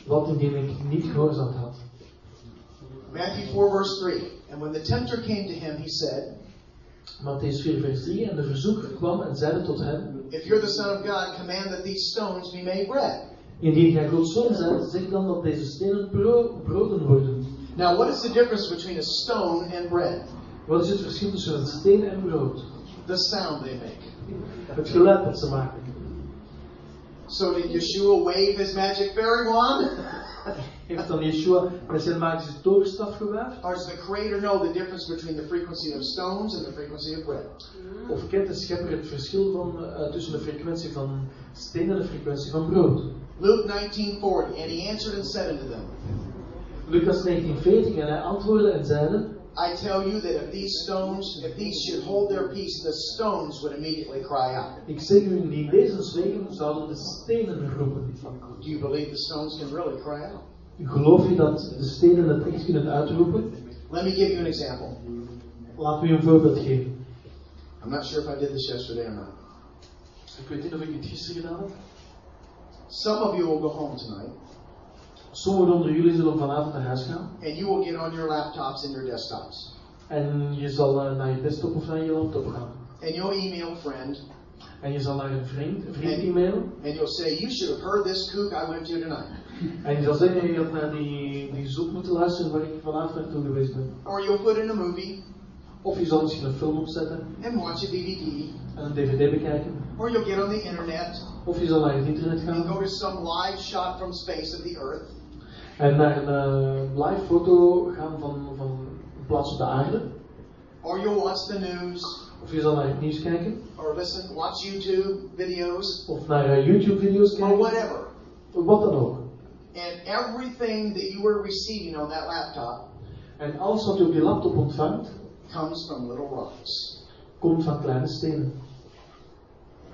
Wat indien ik niet gehoorzaamd had. Matthew 4, verse 3. And when the tempter came to him, he said, Mattheüs 4 vers 3, en de verzoeker kwam en zeide tot hem, If you're the Son of God, command that these stones be made bread. Indien gij Gods zoon zijt, zeg dan dat deze stenen bro- broden worden. Now, what is the difference between a stone and bread? Wat is het verschil tussen een steen en brood? The sound they make. Het geluid dat ze maken. So, did Yeshua wave his magic fairy wand? *laughs* Heeft dan Yeshua met zijn magische toverstaf gewuifd? or does the Creator know the difference between the frequency of stones and the frequency of bread? Of kent de schepper het verschil van, eh, tussen de frequentie van steen en de frequentie van brood? Luke 19:40, and he answered and said unto them, Lucas 1940 en hij antwoordde en zeide, I tell you that if these stones, if these should hold their peace, the stones would immediately cry out. ik zeg u, indien deze zwegen, zouden de stenen roepen. Do you believe the stones can really cry out? Geloof je dat de stenen het echt kunnen uitroepen? Let me give you an example. Laat me een voorbeeld geven. I'm not sure if I did this yesterday or not. Ik weet niet of ik het gisteren gedaan heb. Some of you will go home tonight Sommigen onder jullie zullen vanavond naar huis gaan. and you will get on your laptops and your desktops En je zal eh, naar je desktop of naar je laptop gaan. and you'll email a friend En je zal naar een vriend, een vriend e-mailen. and you'll say, You should have heard this kook I went to tonight. En je zal zeggen, je had naar die, die zoek moeten luisteren waar ik vanavond naartoe geweest ben. Or you'll put in a movie Of je zal misschien een film opzetten and watch a DVD. en een dvd bekijken. Or you'll get on the internet Of je zal naar het internet and go gaan to some live shot from space of the earth. En naar een eh, live foto gaan van, van een plaats op de aarde. Or you'll watch the news. Of je zal naar het nieuws kijken. Or listen, watch YouTube videos. Of naar eh, YouTube video's Or kijken. whatever. Wat dan ook. And everything that you were receiving on that laptop En alles wat je op je laptop ontvangt, comes from little rocks. komt van kleine stenen.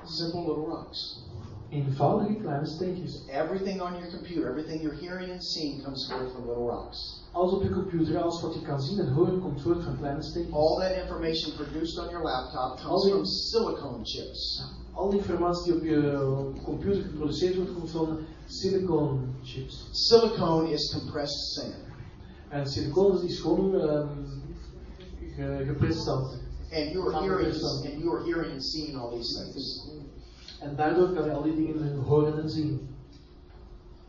Simple little rocks. Eenvoudige kleine steentjes. Everything on your computer, everything you're hearing and seeing comes forth from little rocks. Alles op je computer, alles wat je kan zien en horen, komt voort van kleine steentjes. All that information produced on your laptop comes from silicone chips. Al die informatie die op je computer geproduceerd wordt, komt van silicon chips. Silicone is compressed sand. En silicon is gewoon ehm ge, geprest zand. And you are hearing and you are hearing and seeing all these things. En daardoor kan je al die dingen horen en zien.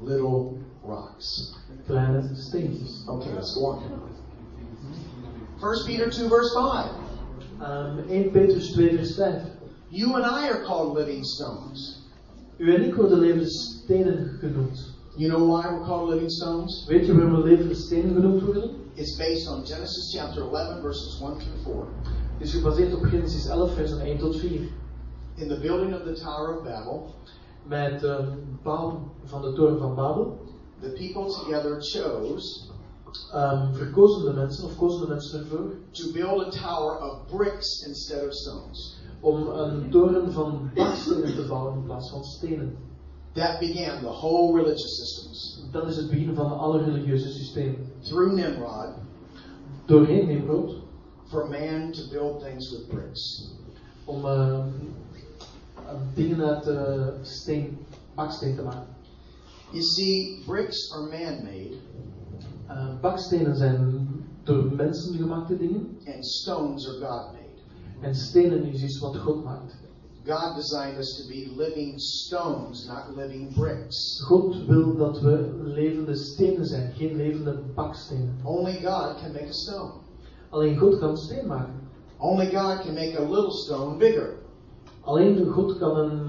Little rocks. Kleine steentjes. Okay, let's go on. Mm-hmm. 1 Peter 2 verse 5. Ehm 1 Petrus 2 vers 5. You and I are called living stones. U en ik worden levende stenen genoemd. You know why we're called living stones? Weet je waarom we levende stenen genoemd worden? It's based on Genesis chapter 11 verses 1 through 4. Het is gebaseerd op Genesis 11 versen 1 tot 4. In the building of the Tower of Babel, Met het ehm, bouwen van de toren van Babel the people together chose ehm, verkozen de mensen, of kozen de mensen ervoor, to build a tower of bricks instead of stones. om een toren van bakstenen te bouwen in plaats van stenen. That began the whole religious systems. Dat is het begin van alle religieuze systemen. Through Nimrod, Doorheen Nimrod, for man to build things with bricks. om eh, dingen uit eh, steen, baksteen te maken. You see, bricks are man made, Eh, bakstenen zijn door mensen gemaakte dingen and stones are God made. en stenen is iets wat God maakt. God designed us to be living stones, not living bricks. God wil dat we levende stenen zijn, geen levende bakstenen. Only God can make a stone. Alleen God kan steen maken. Only God can make a little stone bigger. Alleen God kan een,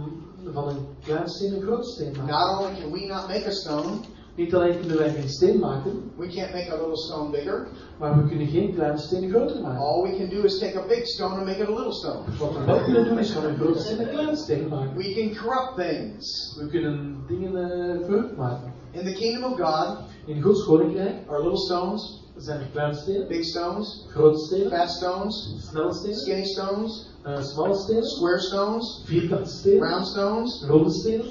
van een klein steen een groot steen maken. Not only can we not make a stone, Niet alleen kunnen wij geen steen maken, we can't make a little stone bigger. maar we kunnen geen kleine steen groter maken. All we can do is take a big stone and make it a little stone. Wat we wel kunnen doen is van een groot steen een klein steen maken. We can corrupt things. We kunnen dingen uh, verrukt maken. In the kingdom of God, In Gods koninkrijk are little stones, zijn er kleine stenen, big stones, grote stenen, fat stones, snelle stenen, skinny stones, uh, smalle stenen, square stones, vierkante stenen, round stones, ronde stenen,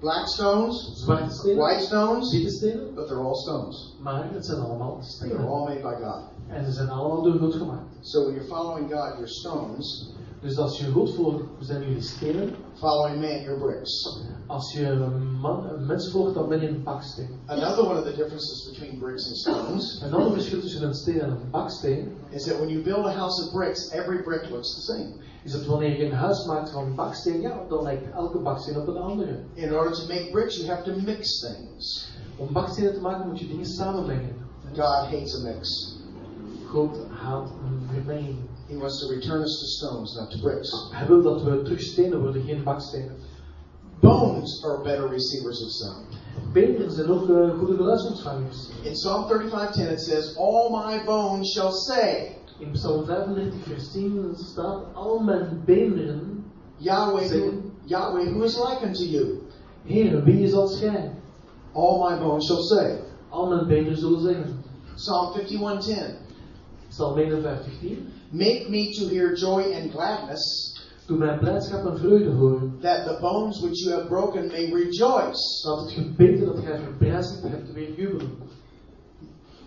black stones, zwarte stenen, white stones, witte stenen. but they're all stones. Maar het zijn allemaal They're all made by God. En ze zijn allemaal door God gemaakt. So when you're following God, you're stones. Dus als je God volgt, zijn jullie stenen. Following man, you're bricks. Als je een, man, een mens volgt, dan ben je een baksteen. Another one of the differences between bricks and stones Een ander verschil tussen een steen en een baksteen is that when you build a house of bricks, every brick looks the same. Is dat wanneer je een huis maakt van baksteen, ja, dan lijkt elke baksteen op een andere. In order to make bricks, you have to mix things. Om bakstenen te maken moet je dingen samenmengen. God hates a mix. God haat een vermenging. He wants to return us to stones, not to bricks. Hij wil dat we terug stenen worden, geen bakstenen. Bones are better receivers of sound. Beenderen zijn ook eh, goede geluidsontvangers. In Psalm 35:10 it says, "All my bones shall say, In Psalm 35 vers 10 staat, al mijn beenderen, Yahweh, who. Yahweh, who is like unto you? Heer, wie is als gij? All my bones shall say." Al mijn beenderen zullen zeggen. Psalm 51:10, Psalm 51 10. "Make me to hear joy and gladness, Doe mijn blijdschap en vreugde horen. that the bones which you have broken may rejoice." Zodat het gebeten dat gij verbrijzeld hebt weer jubelen.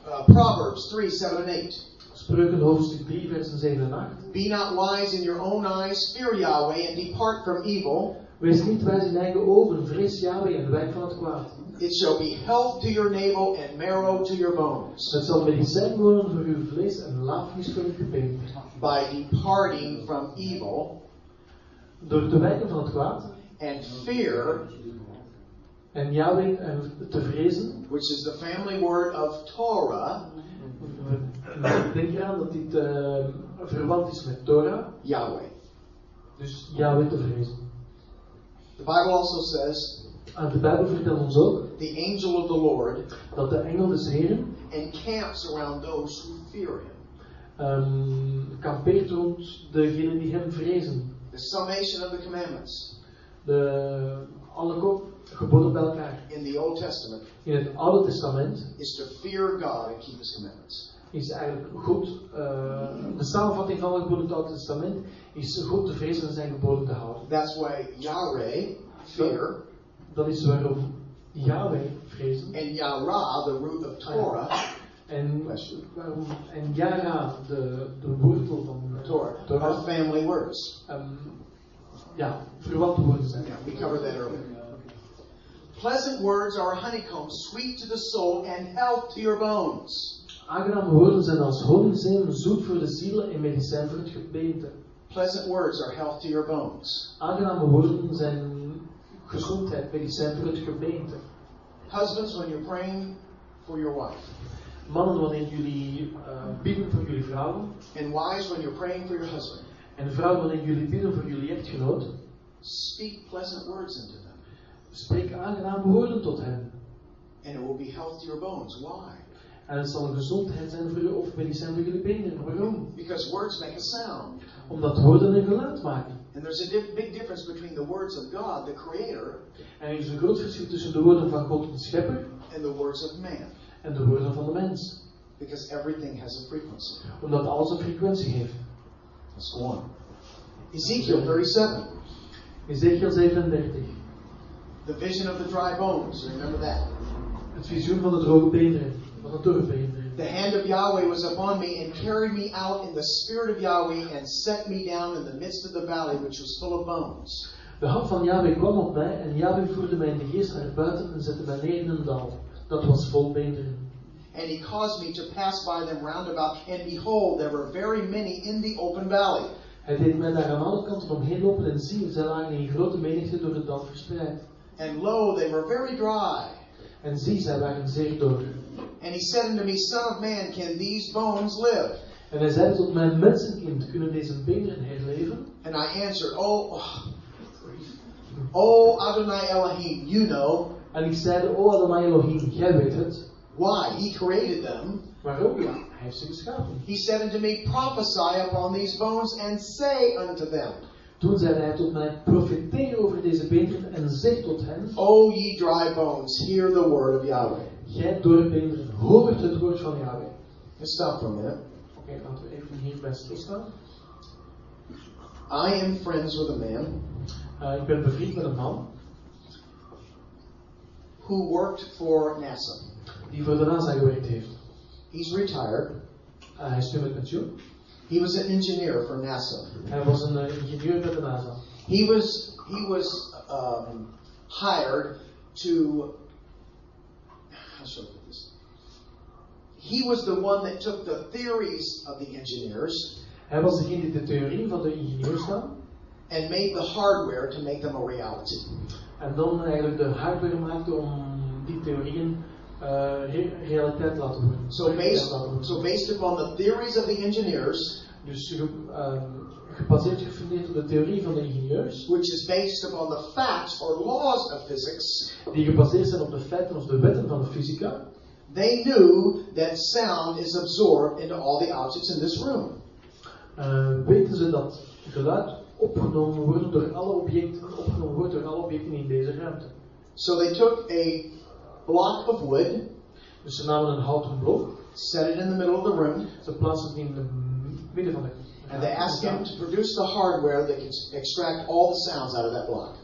Uh, Proverbs 3, 7 and 8. Spreuken hoofdstuk 3 versen 7 en 8. Be not wise in your own eyes, fear Yahweh, and depart from evil. Wees niet wijs in eigen ogen, vrees Yahweh en wijk van het kwaad. It shall be health to your navel and marrow to your bones. Het zal medicijn worden voor uw vlees en lafenis voor uw gebeten. By departing from evil Door te wijken van het kwaad and fear, en Yahweh en te vrezen. which is the family word of Torah, Ik denk eraan dat dit eh, verwant is met Torah. Yahweh. Dus Yahweh te vrezen. The Bible also says, En de Bijbel vertelt ons ook the angel of the Lord dat de engel des Heren encamps around those who fear him. um, kampeert rond degenen die hem vrezen. The summation of the commandments De, alle kop, geboden bij elkaar. in the Old Testament In het Oude Testament is to fear God and keep his commandments. Is eigenlijk goed, eh, de samenvatting van het het Oude Testament is goed te vrezen en zijn geboden te houden. That's why Yahweh, fear, Dat is waarom Yahweh vrezen and Yara, the root of Torah, en, waarom, en Yara, de, de wortel van Torah, are Torah, family words. ehm, ja, verwante woorden zijn. Yeah, we covered that earlier. Pleasant words are a honeycomb, sweet to the soul and health to your bones. Aangename woorden zijn als honingzeem, zoet voor de ziel en medicijn voor het gebeten. Pleasant words are health to your bones. Aangename woorden zijn gezondheid, medicijn voor het gebeten. Husbands, when you're praying for your wife, Mannen, wanneer jullie eh, bidden voor jullie vrouwen, and wives, when you're praying for your husband, en vrouwen, wanneer jullie bidden voor jullie echtgenoot, speak pleasant words into them, spreek aangename woorden tot hen. and it will be health to your bones. Why? En het zal een gezondheid zijn voor je, of medicijn voor jullie benen. Waarom? Because words make a sound. Omdat woorden een geluid maken. And there's a big difference between the words of God, the Creator, En er is een groot verschil tussen de woorden van God, de schepper, and the words of man. en de woorden van de mens. Because everything has a frequency. Omdat alles een frequentie heeft. Let's go on. Ezekiel 37, Ezekiel 37. the vision of the dry bones. Remember that? Het visioen van de droge beenderen, van de dorre beenderen. The hand of Yahweh was upon me and carried me out in the spirit of Yahweh and set me down in the midst of the valley which was full of bones. De hand van Yahweh kwam op mij en Yahweh voerde mij in de geest naar buiten en zette mij neer in een dal. Dat was vol beenderen. And he caused me to pass by them round about, and behold, there were very many in the open valley. Hij deed mij daar aan alle kanten omheen lopen en zie, zij lagen in grote menigte door het dal verspreid. And lo, they were very dry. En zie, zij waren zeer dor. And he said unto me, Son of man, can these bones live? En hij zei tot mijn mensenkind, kunnen deze beenderen herleven? And I answered, Oh, oh, oh Adonai Elohim, you know. En ik zeide, o Adonai Elohim, jij weet het. Why? He created them. Waarom? Ja, hij heeft ze geschapen. He said unto me, Prophesy upon these bones and say unto them, Toen zei hij tot mij, profeteer over deze beenderen en zeg tot hen, O ye dry bones, hear the word of Yahweh. Jij dorre beenderen, hoort het woord van Yahweh. Let's stop for a minute. Oké, laten we even hierbij stilstaan. I am friends with a man Uh, ik ben bevriend met een man who worked for NASA. die voor de NASA gewerkt heeft. He's retired. Uh, hij is nu met pensioen. He was an engineer for NASA. Hij was een eh, ingenieur met de NASA. He was he was um, hired to how should I put this? He was the one that took the theories of the engineers Hij was degene die de theorie van de ingenieurs nam and made the hardware to make them a reality. en dan eigenlijk de hardware maakte om die theorieën eh, re- realiteit te laten worden. So based te laten worden. so based upon the theories of the engineers, Dus ehm, gebaseerd, gefundeerd op de theorie van de ingenieurs, which is based upon the facts or laws of physics, die gebaseerd zijn op de feiten of de wetten van de fysica, they knew that sound is absorbed into all the objects in this room. eh, weten ze dat geluid opgenomen wordt door alle objecten, opgenomen wordt door alle objecten in deze ruimte. So they took a block of wood, Dus ze namen een houten blok, set it in the middle of the room, ze het in het midden van de and they asked him to produce the hardware that could extract all the sounds out of that block.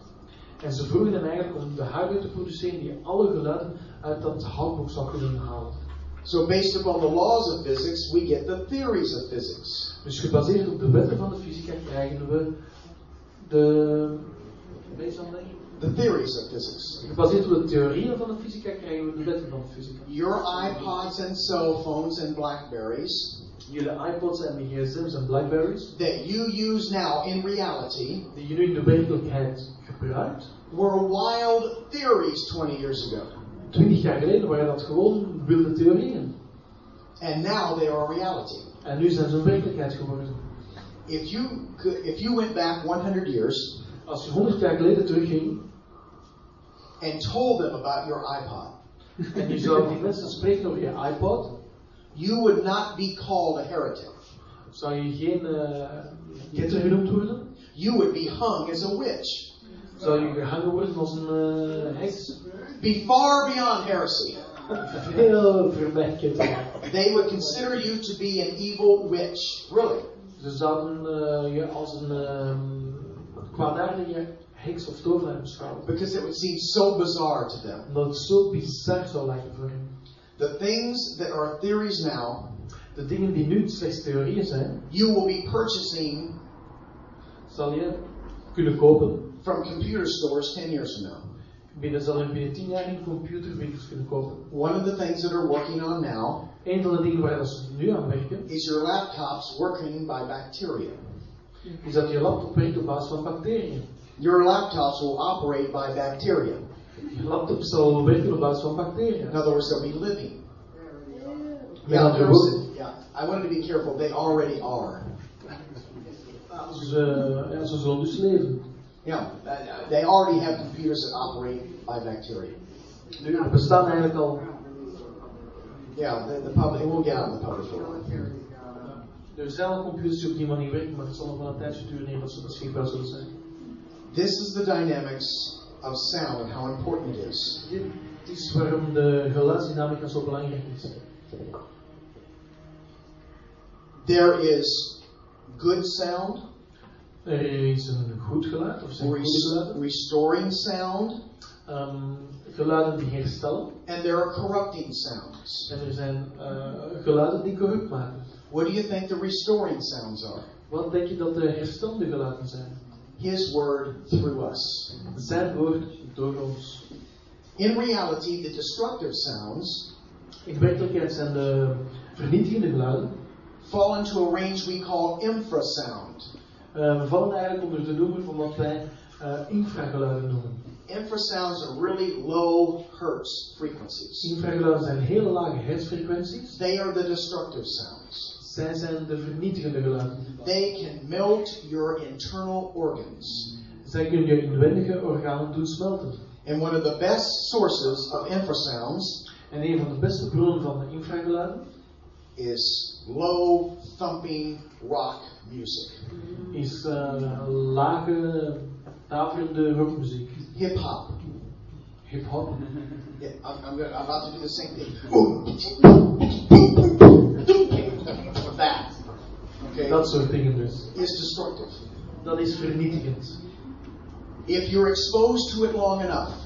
En ze vroegen hem eigenlijk om de hardware te produceren die alle geluiden uit dat houtblok zou kunnen halen. So based upon the laws of physics, we get the theories of physics. Dus gebaseerd op de wetten van de fysica krijgen we de. Ik? The theories of physics. Gebaseerd op de theorieën van de fysica krijgen we de wetten van de fysica. Your iPods and cell phones and Blackberries Jullie iPods en de gsm's en Blackberries, that you use now in reality die nu in de werkelijkheid gebruikt, were wild theories 20 years ago. twintig jaar geleden waren dat gewoon wilde theorieën. And now they are a reality. En nu zijn ze een werkelijkheid geworden. If you could, if you went back 100 years Als je 100 jaar geleden terugging and told them about your iPod, en je zou die mensen spreken over je iPod, you would not be called a heretic. zou je geen uh, ketter genoemd worden. You would be hung as a witch. Zou je gehangen worden als een heks. Be far beyond heresy. Veel vermerkend. They would consider you to be an evil witch. Really. Ze zouden je als een kwaadaardige heks of tovenaar beschouwen. Because it would seem so bizarre to them. Omdat het zo bizar zou lijken voor hen. The things that are theories now, De dingen die nu slechts theorieën zijn, you will be purchasing zal je kunnen kopen. from computer stores 10 years from now. Binnen zal je binnen 10 jaar in computerwinkels kunnen kopen. One of the things that are working on now Een van de dingen waar ze nu aan werken, is your laptops working by bacteria. is dat je laptop werkt op basis van bacteriën. Your laptops will operate by bacteria. Je laptop zal werken op basis van bacteriën. In other words, they'll be living. Met Yeah, andere there's- yeah. I wanted to be careful. They already are. ze, ja, ze zullen dus leven. Yeah, uh, they already have computers that operate by bacteria. Nu, er bestaan eigenlijk al, Yeah, the, the public. We'll get out in the public forum. er zijn al computers die op die manier werken, maar het zal nog wel een tijdje duren eer dat ze beschikbaar zullen zijn. This is the dynamics of sound and how important it is. Dit is waarom de geluidsdynamica zo belangrijk is. There is good sound Er is een goed geluid, of zijn goede restoring sound, Ehm, geluiden die herstellen. and there are corrupting sounds. En er zijn eh, geluiden die corrupt maken. What do you think the restoring sounds are? Wat denk je dat de herstellende geluiden zijn? His word through us. Zijn woord door ons. In reality, the destructive sounds In werkelijkheid zijn de vernietigende geluiden. fall into a range we call infrasound. eh, we vallen eigenlijk onder de noemer van wat wij eh, infrageluiden noemen. Infrasounds are really low hertz frequencies. Infrageluiden zijn hele lage hertzfrequenties. They are the destructive sounds. Zij zijn de vernietigende geluiden. They can melt your internal organs. Zij kunnen je inwendige organen doen smelten. And one of the best sources of infrasounds En een van de beste bronnen van de infrageluiden is low thumping rock music. is eh, lage, daverende rockmuziek. Hip hop. Hip-hop. Yeah, I'm, I'm, gonna, I'm about to do the same thing. Okay? Dat soort dingen dus. is destructive. Dat is vernietigend. If you're exposed to it long enough,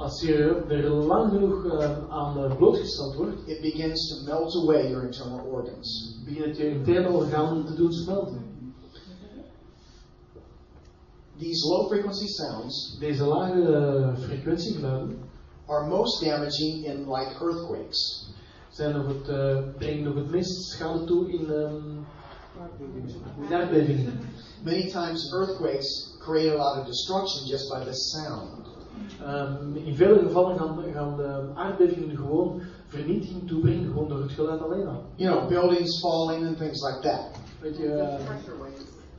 Als je er lang genoeg eh, aan eh, blootgesteld wordt, it begins to melt away your internal organs. begint je interne organen te doen smelten. These low frequency sounds Deze lage eh, frequentiegeluiden are most damaging in like earthquakes. zijn nog het, eh, brengen nog het meest schade toe in, in aardbevingen. Many times earthquakes create a lot of destruction just by the sound. Ehm, in vele gevallen gaan, gaan de aardbevingen gewoon vernietiging toebrengen, gewoon door het geluid alleen al. You know, buildings falling and things like that. Weet je, eh,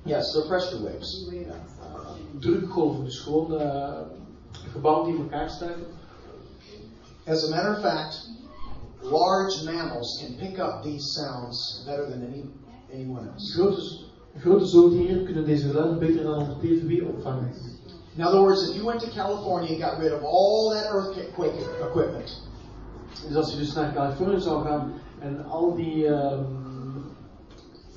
Yes, they're pressure waves. drukgolven, dus gewoon eh, gebouwen die in elkaar stuiven. As a matter of fact, large mammals can pick up these sounds better than any, anyone else. Grote, grote zoogdieren kunnen deze geluiden beter dan op de TV opvangen. In other words, if you went to California and got rid of all that earthquake equipment, Dus als je dus naar Californië zou gaan en al die ehm,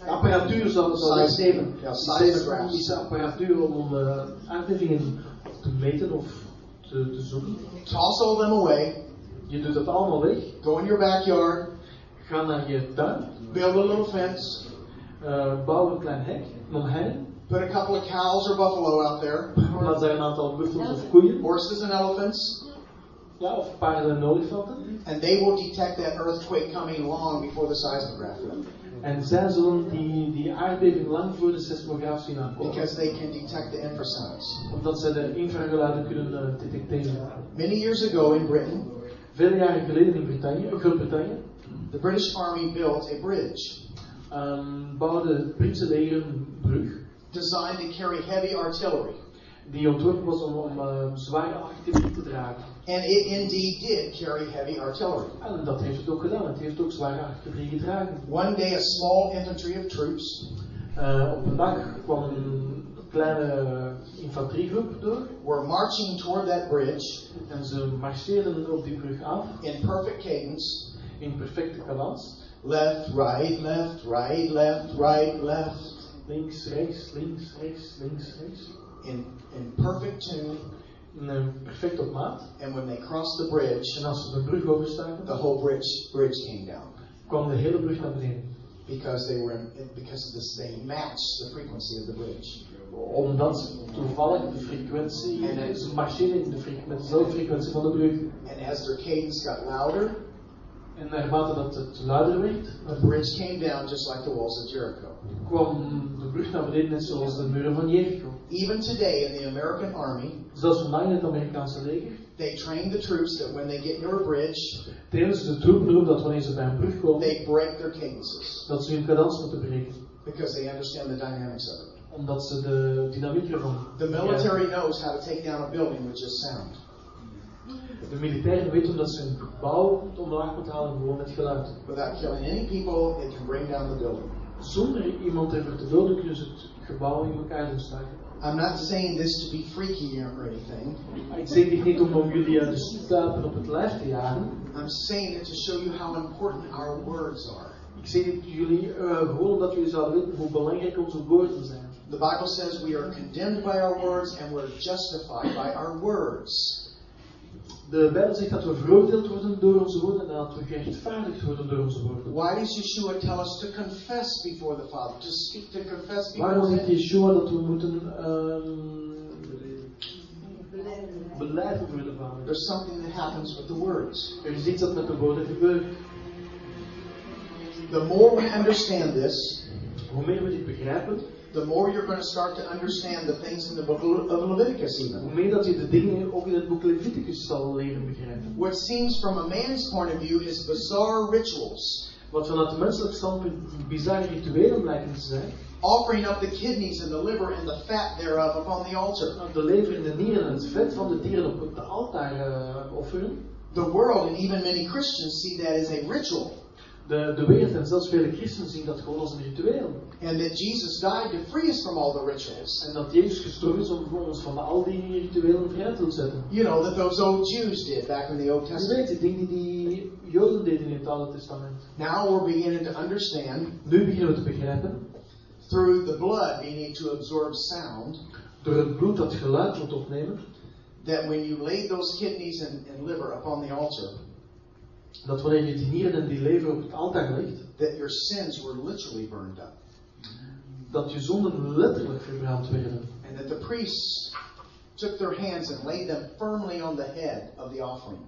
apparatuur zou, zou seismographs. seismische apparatuur om uh, aardbevingen te meten of te, te zoeken. toss all them away, Je doet dat allemaal weg, go in your backyard, ga naar je tuin, build a little fence, uh, bouw een klein hek, een omheining, put a couple of cows or buffalo out there, laat daar een aantal buffels of koeien, horses and elephants, ja, of paarden en olifanten. and they will detect that earthquake coming long before the seismograph will, En zij zullen die, die aardbeving lang voor de seismograaf zien aankomen. because they can detect the infrasounds. Omdat zij de infrageluiden kunnen eh, detecteren. Many years ago in Britain, Vele jaren geleden in Brittannië, Groot-Brittannië, the British Army built a bridge ehm, bouwde Britse een brug designed to carry heavy artillery. die ontworpen was om, om eh, zware artillerie te dragen. And it indeed did carry heavy artillery. En dat heeft het ook gedaan. Het heeft ook zware artillerie gedragen. One day, a small infantry of troops Eh, op een dag kwam een kleine infanteriegroep door were marching toward that bridge en ze marcheerden op die brug af in perfect cadence in perfecte balans. Left, right, left, right, left, right, left, Links, rechts, links, rechts, links, rechts. in, in perfect tune. Perfect op maat. And when they crossed the bridge, En als ze de brug overstaken, the whole bridge bridge came down kwam de hele brug naar beneden. because they were in, because this, they matched the frequency of the bridge. Omdat toevallig de frequentie, en ze marcheerden in de frequentie, dezelfde frequentie van de brug. And as their cadence got louder, En naarmate dat het luider werd, the bridge came down just like the walls of Jericho. kwam de brug naar beneden net zoals de muren van Jericho. Even today in the American Army, Zelfs vandaag in het Amerikaanse leger they train the troops that when they get near a bridge, trainen ze de troepen erop dat wanneer ze bij een brug komen, they break their cadences dat ze hun cadans moeten breken. because they understand the dynamics of it. Omdat ze de dynamiek ervan. The military knows how to take down a building with just sound. De militairen weten dat ze een gebouw omlaag moeten halen gewoon met geluid. Without killing any people, it can bring down the building. Zonder iemand ervoor te doden kunnen ze het gebouw in elkaar doen. I'm not saying this to be freaky or anything. Ik zeg dit niet om, om jullie uit de stuipen op het lijf te jagen. I'm saying it to show you how important our words are. Ik zeg dit jullie uh, gewoon omdat jullie zouden weten hoe belangrijk onze woorden zijn. The Bible says we are condemned by our words and we're justified by our words. De Bijbel zegt dat we veroordeeld worden door onze woorden en dat we gerechtvaardigd worden door onze woorden. Why does Yeshua tell us to confess before the Father? To speak, to confess Waarom before zegt Him? Yeshua dat we moeten um, beleiden voor de Vader? There's something that happens with the words. Er is iets dat met de woorden gebeurt. The more we understand this, Hoe meer we dit begrijpen, the more you're going to start to understand the things in the book of Leviticus, even. hoe meer dat je de dingen ook in het boek Leviticus zal leren begrijpen. What seems from a man's point of view is bizarre rituals, Wat vanuit een menselijk standpunt bizarre rituelen blijken te zijn. offering up the kidneys and the liver and the fat thereof upon the altar. De lever en de nieren en het vet van de dieren op het altaar uh, offeren. The world and even many Christians see that as a ritual, De, de wereld en zelfs vele christenen zien dat gewoon als een ritueel. and that Jesus died to free us from all the rituals. En dat Jezus gestorven is om ons van al die rituelen vrij te zetten. You know, that those old Jews did back in the Old Je Testament. weet, de dingen die Joden deden in het Oude Testament. Now we're beginning to understand Nu beginnen we te begrijpen, through the blood being to absorb sound, door het bloed dat geluid moet opnemen, that when you laid those kidneys and, and liver upon the altar, dat wanneer je die nieren en die lever op het altaar legt, that your sins were literally burned up. dat je zonden letterlijk verbrand werden. And that the priests took their hands and laid them firmly on the head of the offering.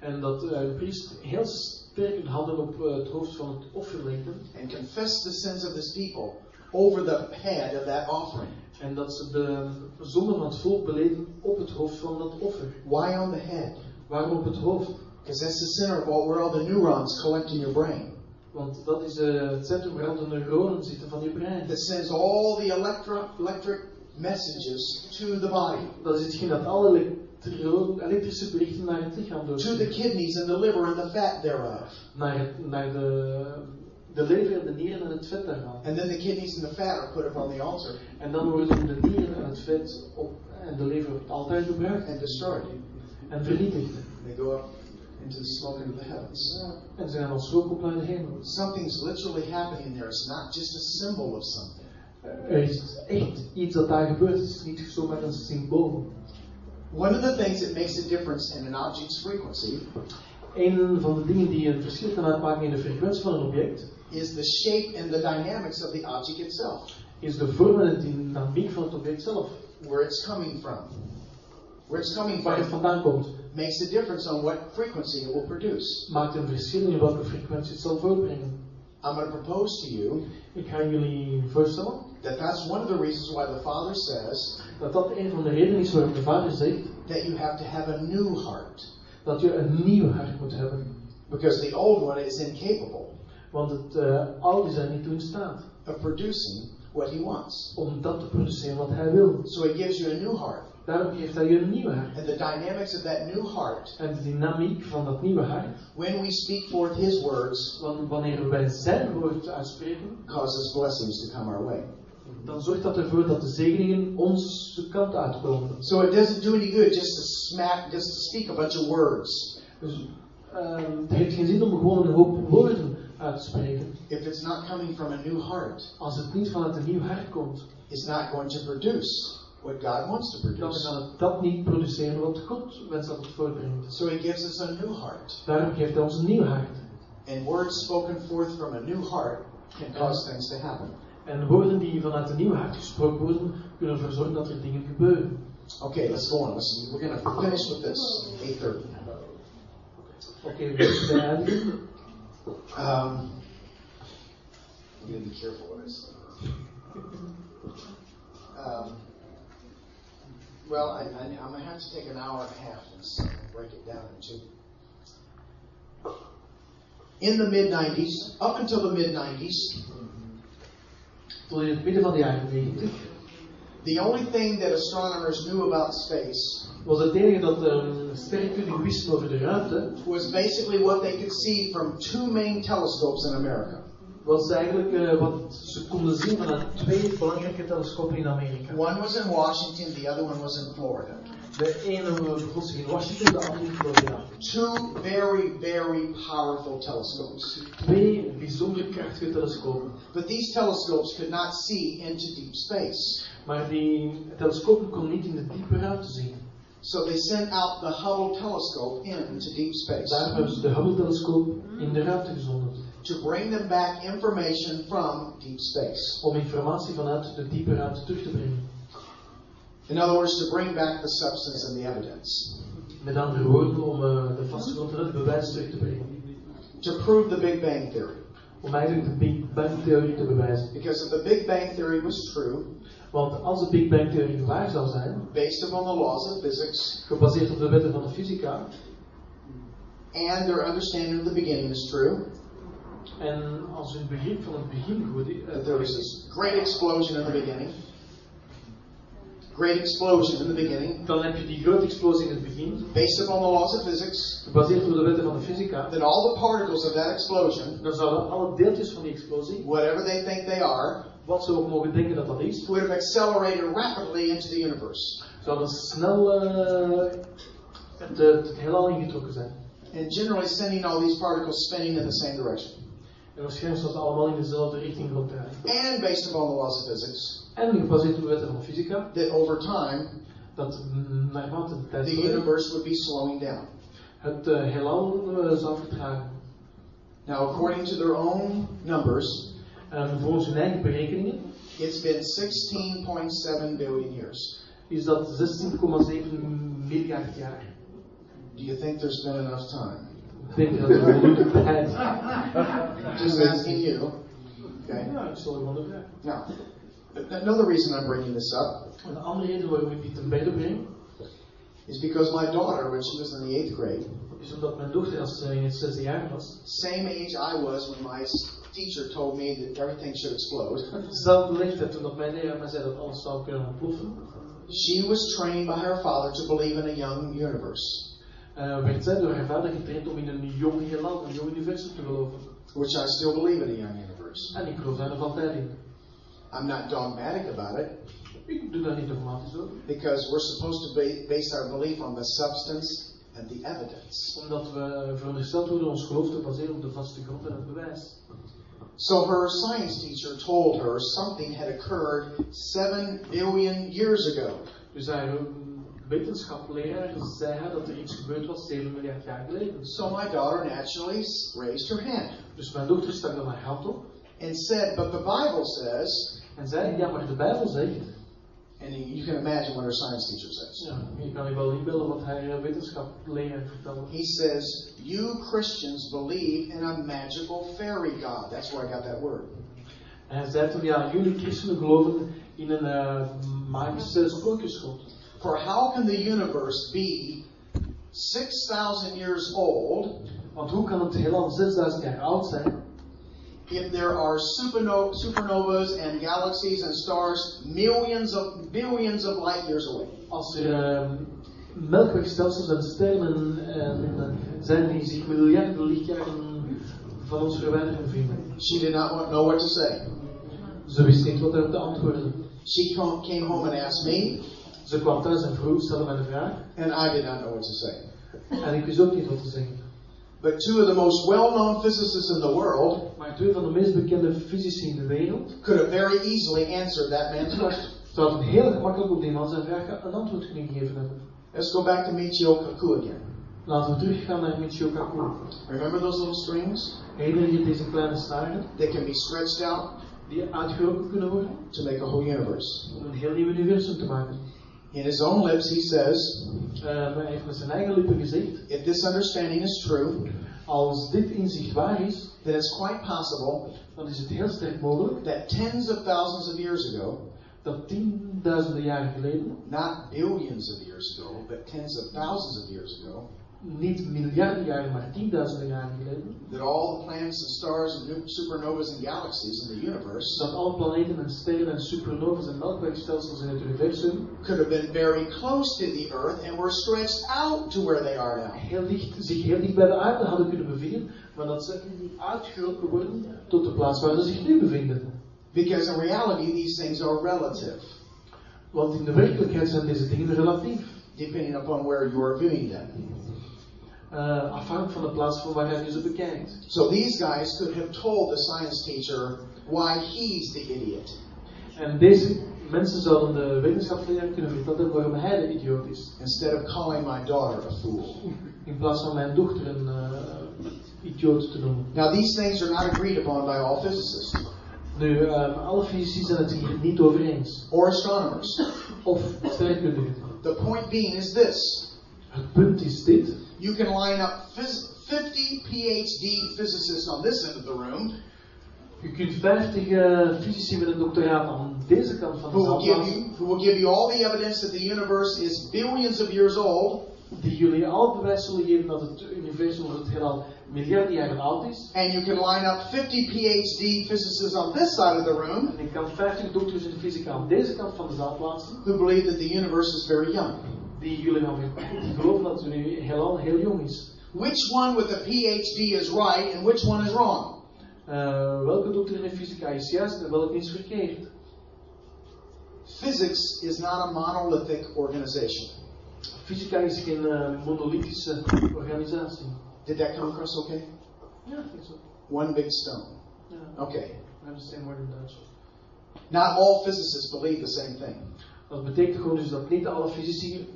En dat uh, de priest heel sterk hun handen op uh, het hoofd van het offer legde. And confessed the sins of this people over the head of that offering. En dat ze de zonden van het volk beleden op het hoofd van dat offer. Why on the head? Waarom op het hoofd? Because that's the center of all, where all the neurons collect in your brain. Want dat is uh, het centrum waar de neuronen zitten van je brein. That sends all the electro, electric messages to the body, Dat is hetgeen dat alle elektrische berichten naar het lichaam to the kidneys and the liver and the fat thereof. Naar, het, naar de, de lever en de nieren en het vet daarvan. And then the kidneys and the fat are put upon the altar En dan worden de nieren en het vet op, en de lever op het altaar gebruikt and destroyed. en vernietigd. They go up into the smoke into the heavens. En als rook op naar de hemel. Something's literally happening there. It's not just a symbol of something. Er is echt iets dat daar gebeurt. Het is niet zomaar een symbool. One of the things that makes a difference in an object's frequency Een van de dingen die een verschil kan uitmaken in de frequentie van een object, is the shape and the dynamics of the object itself, is de vorm en de dynamiek van het object zelf. where it's coming from. Where it's coming Waar het from vandaan komt, makes a difference on what frequency it will produce. maakt een verschil in welke frequentie het zal voortbrengen. I'm going to propose to you Ik ga jullie voorstellen that that's one of the reasons why the Father says dat dat een van de redenen is waarom de Vader zegt that you have to have a new heart. dat je een nieuw hart moet hebben. Because the old one is incapable Want het uh, oude is er niet toe in staat of producing what he wants. om dat te produceren wat hij wil. So he gives you a new heart. Daarom geeft hij je een nieuw hart. And the dynamics of that new heart, En de dynamiek van dat nieuwe hart, when we speak forth his words, wanneer wij zijn woord uitspreken, causes blessings to come our way. dan zorgt dat ervoor dat de zegeningen onze kant uitkomen. So it doesn't do any good just to smack, just to speak a bunch of words. Dus ehm, het heeft geen zin om gewoon een hoop woorden uit te spreken. If it's not coming from a new heart, Als het niet vanuit een nieuw hart komt, it's not going to produce what God wants to dan produce. kan het dat niet produceren wat God wenst dat het voortbrengt. So he gives us a new heart. Daarom geeft hij ons een nieuw hart. And words spoken forth from a new heart can cause things to happen. En woorden die vanuit een nieuw hart gesproken worden, kunnen ervoor zorgen dat er dingen gebeuren. Okay, let's go on. Let's, we're going to finish with this. 8.30. Oké, we moeten beëindigen. Um, I'm going to be careful what I say. Um, well, I, I, I'm going to have to take an hour and a half and break it down into. In the mid 90s, up until the mid 90s, Tot in het midden van de jaren 90 the only thing that astronomers knew about space was het enige dat sterrenkundigen wisten over de ruimte, was basically what they could see from two main telescopes in America. Was eigenlijk uh, wat ze konden zien vanuit twee belangrijke telescopen in Amerika. One was in Washington, the other one was in Florida. De ene bevond zich in Washington, de andere in Florida. Two very, very powerful telescopes. Twee bijzonder krachtige telescopen. But these telescopes could not see into deep space. Maar die telescopen konden niet in de diepe ruimte zien. So they sent out the Hubble telescope into deep space Daarom hebben ze de Hubble-telescoop in de ruimte gezonden. To bring them back information from deep space. Om informatie vanuit de diepe ruimte terug te brengen. In other words, to bring back the substance and the evidence. Met andere woorden, om uh, de vastgegrond en het bewijs terug te brengen. To prove the Big Bang Theory. Om eigenlijk de Big Bang-theorie te bewijzen. Because if the Big Bang Theory was true, Want als de Big Bang-theorie waar zou zijn, based upon the laws of physics, gebaseerd op de wetten van de fysica, and their understanding of the beginning is true, en als hun begrip van het begin goed is, that there was this great explosion in the beginning, great explosion in the beginning, dan heb je die grote explosie in het begin, based upon the laws of physics, gebaseerd op de wetten van de fysica, then all the particles of that explosion, dan zouden alle deeltjes van die explosie, whatever they think they are, wat ze ook mogen denken dat dat is, would have accelerated rapidly into the universe. zouden snel uh, het, het heelal ingetrokken zijn. And generally sending all these particles spinning in the same direction. En waarschijnlijk zouden ze allemaal in dezelfde richting ronddraaien. And based upon the laws of physics, En gebaseerd op de wetten van fysica, that over time, dat naarmate de tijd the universe would be slowing down. het uh, heelal uh, zou vertragen. Now, according to their own numbers, En volgens hun eigen berekeningen it's been 16.7 billion years. is dat 16,7 miljard jaar. Do you think there's been enough time? Ik denk dat er Just asking you. Okay. Ja, ik stel gewoon de vraag. Now, another reason I'm bringing this up Een andere reden waarom ik dit ten bede breng, is because my daughter, when she was in the eighth grade, is omdat mijn dochter als ze in het zesde jaar was, same age I was when my teacher told me that everything should explode, dezelfde leeftijd toen dat mijn leraar mij zei dat alles zou kunnen ontploffen, she was trained by her father to believe in a young universe, eh, werd zij door haar vader getraind om in een jong heelal, een jong universum te geloven. which I still believe in a young universe. En ik geloof daar nog altijd in. I'm not dogmatic about it Ik doe daar niet dogmatisch over. because we're supposed to ba- base our belief on the substance and the evidence. Omdat we verondersteld worden ons geloof te baseren op de vaste grond en het bewijs. So her science teacher told her something had occurred seven billion years ago. Dus haar wetenschapleraar zei dat er iets gebeurd was 7 miljard jaar geleden. So my daughter naturally raised her hand Dus mijn dochter stak dan haar hand op and said, But the Bible says, en zei, ja maar de Bijbel zegt, and you can imagine what her science teacher says. ja, je kan je wel inbeelden wat haar eh, wetenschapleraar vertelde. He says, You Christians believe in a magical fairy God. That's where I got that word. En hij zei toen, ja, jullie christenen geloven in een eh, magische sprookjesgod. For how can the universe be 6,000 years old Want hoe kan het heelal 6000 jaar oud zijn if there are superno- supernovas and galaxies and stars millions of billions of light years away? als er eh, melkwegstelsels en sterren en, eh, zijn die zich miljarden lichtjaren van ons verwijderd bevinden? She did not know what to say. Ze wist niet wat er te antwoorden. She came home and asked me, Ze kwam thuis en vroeg, stelde mij de vraag. and I did not know what to say. En ik wist ook niet wat te zeggen. But two of the most well known physicists in the world Maar twee van de meest bekende fysici in de wereld could have very easily answered that man's question. zouden heel gemakkelijk op die man zijn vraag een antwoord kunnen geven hebben. Let's go back to Michio Kaku again. Laten we teruggaan naar Michio Kaku. Remember those little strings? Herinner je deze kleine snaren They can be stretched out die uitgeroken kunnen worden to make a whole universe. om een heel nieuw universum te maken? In his own lips, he says, Eh, hij heeft met zijn eigen lippen gezegd, if this understanding is true, als dit inzicht waar is, then it's quite possible dan is het heel sterk mogelijk that tens of thousands of years ago, dat tienduizenden jaren geleden, not billions of years ago, but tens of thousands of years ago, niet miljarden jaren, maar tienduizenden jaren geleden, that all the planets and stars and supernovas and galaxies in the universe dat alle planeten en sterren en supernovas en melkwegstelsels in het universum could have been very close to the Earth and were stretched out to where they are now. heel dicht, zich heel dicht bij de aarde hadden kunnen bevinden, maar dat ze uitgeroken worden tot de plaats waar ze zich nu bevinden. Because in reality, these things are relative. Want in de werkelijkheid zijn deze dingen relatief. depending upon where you are viewing them. Uh, afhankelijk van de plaats van waar je ze bekijkt. So these guys could have told the science teacher why he's the idiot. En deze mensen zouden de wetenschapsleraar kunnen vertellen waarom hij de idioot is. Instead of calling my daughter a fool. In plaats van mijn dochter een uh, idioot te noemen. Now, these things are not agreed upon by all physicists. Nu, um, alle fysici zijn het hier niet over eens. Or astronomers. Of sterrenkundigen. The point being is this. Het punt is dit. You can line up 50 PhD physicists on this end of the room Je kunt 50 uh, fysici met een doctoraat aan deze kant van de who will zaal give plaatsen. you who will give you all the evidence that the universe is billions of years old Die jullie al bewijs zullen geven dat het universum of het heelal miljarden jaren oud is. and you can line up 50 PhD physicists on this side of the room En ik kan 50 dokters in fysica aan deze kant van de zaal plaatsen. who believe that the universe is very young. Die jullie gaan die geloven dat het uni- heelal heel jong is. Which one with a PhD is right and which one is wrong? Uh, welke dokter in de fysica is juist en welke is verkeerd? Physics is not a monolithic organization. Fysica is geen uh, monolithische organisatie. Did that come across okay? Ja, ik zo. One big stone. Ja, Okay. het same word in Duits. Not all physicists believe the same thing. Dat betekent gewoon dus dat niet alle fysici.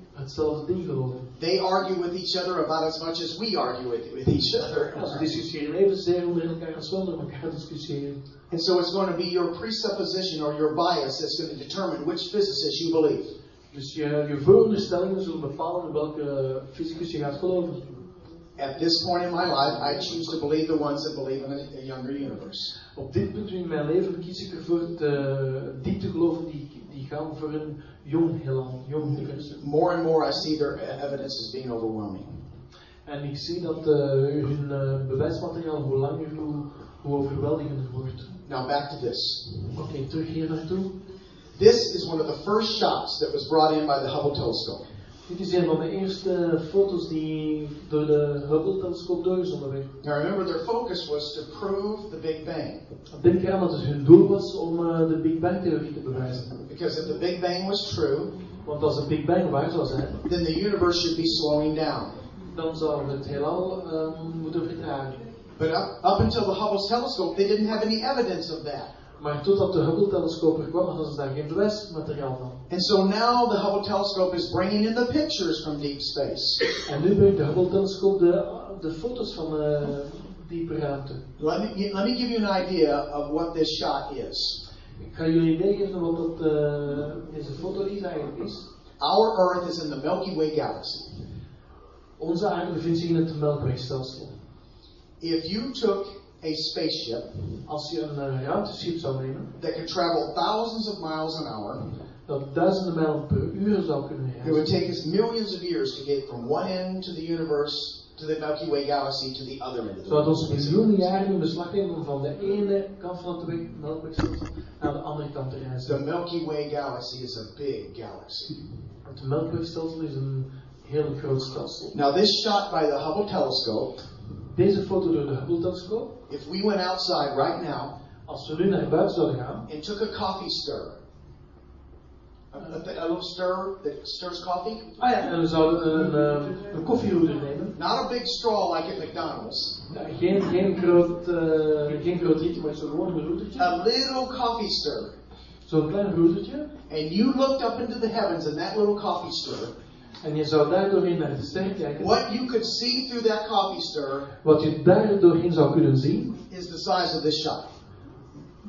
They argue with each other about as much as we argue with, with each other. Ja, ze discussiëren evenzeer onder elkaar als we onder elkaar discussiëren. And so it's going to be your presupposition or your bias that's going to determine which physicist you believe. Dus je, je vooronderstellingen zullen bepalen welke fysicus je gaat geloven. At this point in my life, I choose to believe the ones that believe in a, a younger universe. Op dit punt in mijn leven kies ik ervoor te, uh, die te geloven die gaan voor een jong heelal, jong universum. More and more, I see their evidence as being overwhelming. En ik zie dat eh, hun eh, bewijsmateriaal hoe langer, hoe, hoe overweldigender wordt. Now back to this. Oké, terug hier naartoe. This is one of the first shots that was brought in by the Hubble telescope. Dit is een van de eerste foto's die door de Hubble-telescoop doorgezonden werd. Now remember, their focus was to prove the Big Bang. Denk eraan dat het hun doel was om eh, de Big Bang-theorie te bewijzen. Because if the Big Bang was true, Want als de Big Bang waar zou zijn, then the universe should be slowing down. dan zou het heelal ehm, moeten vertragen. But up, up until the Hubble telescope, they didn't have any evidence of that. Maar totdat de Hubble-telescoop er kwam, hadden ze daar geen bewijsmateriaal van. And so now the Hubble telescope is bringing in the pictures from deep space. En nu brengt de Hubble-telescoop de, de foto's van eh diepe ruimte. Let me, let me give you an idea of what this shot is. Ik ga jullie een idee geven wat dat, eh, deze foto is eigenlijk is. Our Earth is in the Milky Way galaxy. Onze aarde bevindt zich in het Melkwegstelsel. If you took a spaceship Als je een eh, ruimteschip zou nemen, that could travel thousands of miles an hour, dat duizenden mijlen per uur zou kunnen it would take us millions of years to get from one end to the universe, to the Milky Way galaxy, to the other end of the zou ons universe. miljoenen jaren in beslag nemen om van de ene kant van het weg- Melkwegstelsel naar de andere kant te The. Milky Way galaxy is a big galaxy. Het Melkwegstelsel is een heel groot stelsel. Now, this shot by the Hubble telescope, Deze foto door de Hubble-telescoop, if we went outside right now als we nu naar buiten zouden gaan and took a coffee stir, a, a, a little stir that stirs coffee, Ah ja, en we zouden een, eh, een koffieroeder nemen. not a big straw like at McDonald's, Ja, geen, geen, groot, eh, geen groot rietje, maar zo'n gewoon een a little coffee stir, Zo'n klein roedertje. and you looked up into the heavens in that little coffee stir, En je zou daar doorheen naar de sterren kijken. what you could see through that coffee stir Wat je daar doorheen zou kunnen zien, is the size of this shot.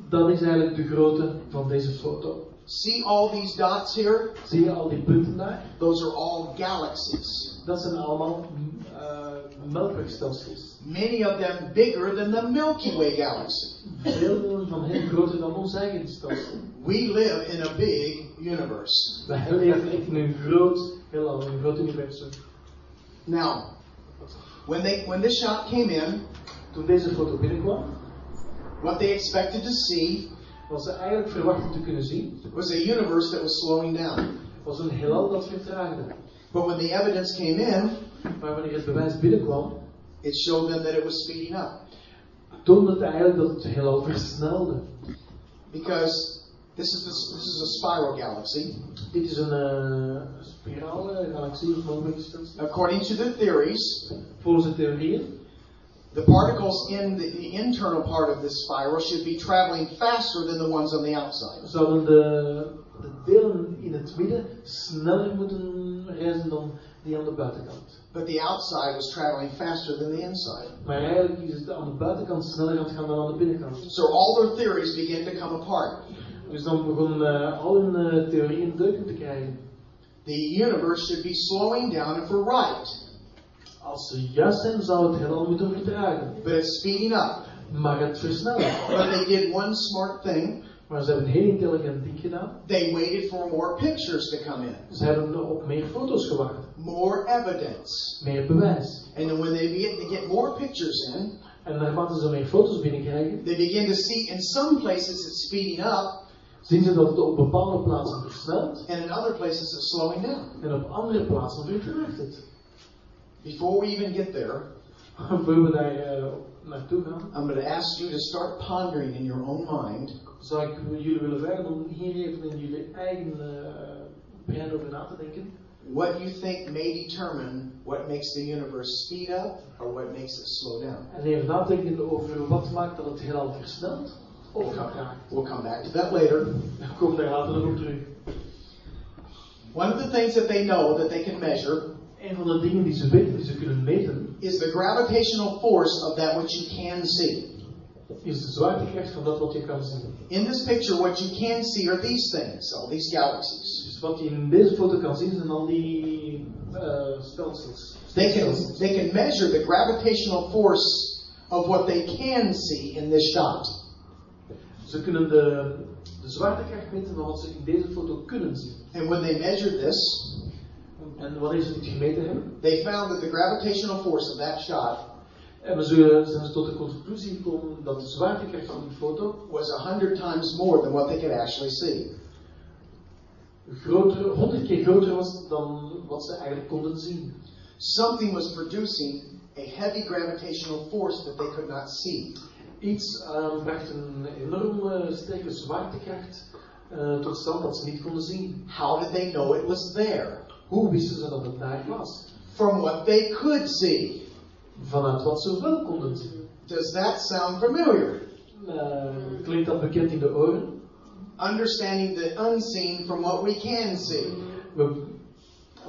dat is eigenlijk de grootte van deze foto. See all these dots here? Zie je al die punten daar? Those are all galaxies. Dat zijn allemaal uh, melkwegstelsels. Many of them bigger than the Milky Way galaxy. Veel van hen groter dan ons eigen stelsel. We live in a big universe. Wij leven echt in een groot heelal, een groot universum. Now, when they when this shot came in, Toen deze foto binnenkwam, what they expected to see wat ze eigenlijk verwachten te kunnen zien, was a universe that was slowing down. was een heelal dat vertraagde. But when the evidence came in, Maar wanneer het bewijs binnenkwam, it showed them that it was speeding up. toonde het eigenlijk dat het heelal versnelde. Because This is, this, this is a spiral galaxy. Dit is een uh, spirale galaxie, of. According to the theories, Volgens de theorieën, the particles in the, the internal part of this spiral should be traveling faster than the ones on the outside. zouden de, de delen in het midden sneller moeten reizen dan die aan de buitenkant. But the outside was traveling faster than the inside. Maar eigenlijk is het aan de buitenkant sneller aan het gaan dan aan de binnenkant. So all their theories begin to come apart. Dus dan begonnen uh, al hun uh, theorieën deuken te krijgen. The universe should be slowing down if we're right, Als ze juist zijn, zou het heelal moeten vertragen. but it's speeding up. Maar het versnellen. But they did one smart thing. Maar ze hebben een heel intelligent ding gedaan. They waited for more pictures to come in, Ze hebben op meer foto's gewacht. more evidence. Meer bewijs. And then when they begin to get more pictures in, En naarmate ze meer foto's binnenkrijgen, they begin to see in some places it's speeding up, zien ze dat het op bepaalde plaatsen versnelt. and in other places it's slowing down. En op andere plaatsen vertraagt het. Before we even get there, Voor we daar naartoe gaan, I'm going to ask you to start pondering in your own mind zou ik jullie willen vragen om hier even in jullie eigen brein over na te denken. what you think may determine what makes the universe speed up or what makes it slow down. En even nadenken over wat maakt dat het heelal versnelt of vertraagt. We'll come back to that later. We daar later op terug. One of the things that they know that they can measure Een van de dingen die ze weten, die ze kunnen meten, is the gravitational force of that which you can see. is de zwaartekracht van dat wat je kan zien. In this picture, what you can see are these things, all these galaxies. Dus wat je in deze foto kan zien zijn al die uh, stelsels. They can, they can measure the gravitational force of what they can see in this shot. Ze kunnen de, de zwaartekracht meten van wat ze in deze foto kunnen zien. And when they measured this, En wanneer ze dit gemeten hebben, they found that the gravitational force of that shot hebben ze, zijn ze tot de conclusie gekomen dat de zwaartekracht van die foto was a hundred times more than what they could actually see. groter, honderd keer groter was dan wat ze eigenlijk konden zien. Something was producing a heavy gravitational force that they could not see. Iets uh, bracht een enorm uh, sterke zwaartekracht uh, tot stand dat ze niet konden zien. How did they know it was there? Hoe wisten ze dat het daar was? From what they could see. Vanuit wat ze wel konden zien. Does that sound familiar? Uh, klinkt dat bekend in de oren? Understanding the unseen from what we can see. We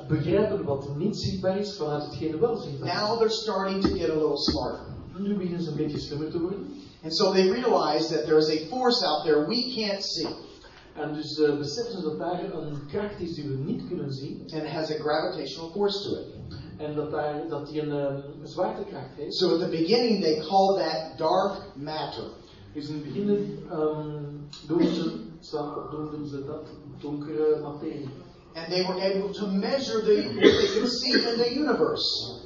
begrijpen wat niet zichtbaar is vanuit hetgene wel zichtbaar is. Now they're starting to get a little smarter. Nu beginnen ze een beetje slimmer te worden. And so they realize that there is a force out there we can't see. En dus uh, beseffen ze dat daar een kracht is die we niet kunnen zien. And has a gravitational force to it. En dat, daar, dat die een uh, zwaartekracht heeft. So at the beginning they called that dark matter. Dus in het begin um, noemden, ze, ze dat donkere materie. And they were able to measure the, what they could see in the universe.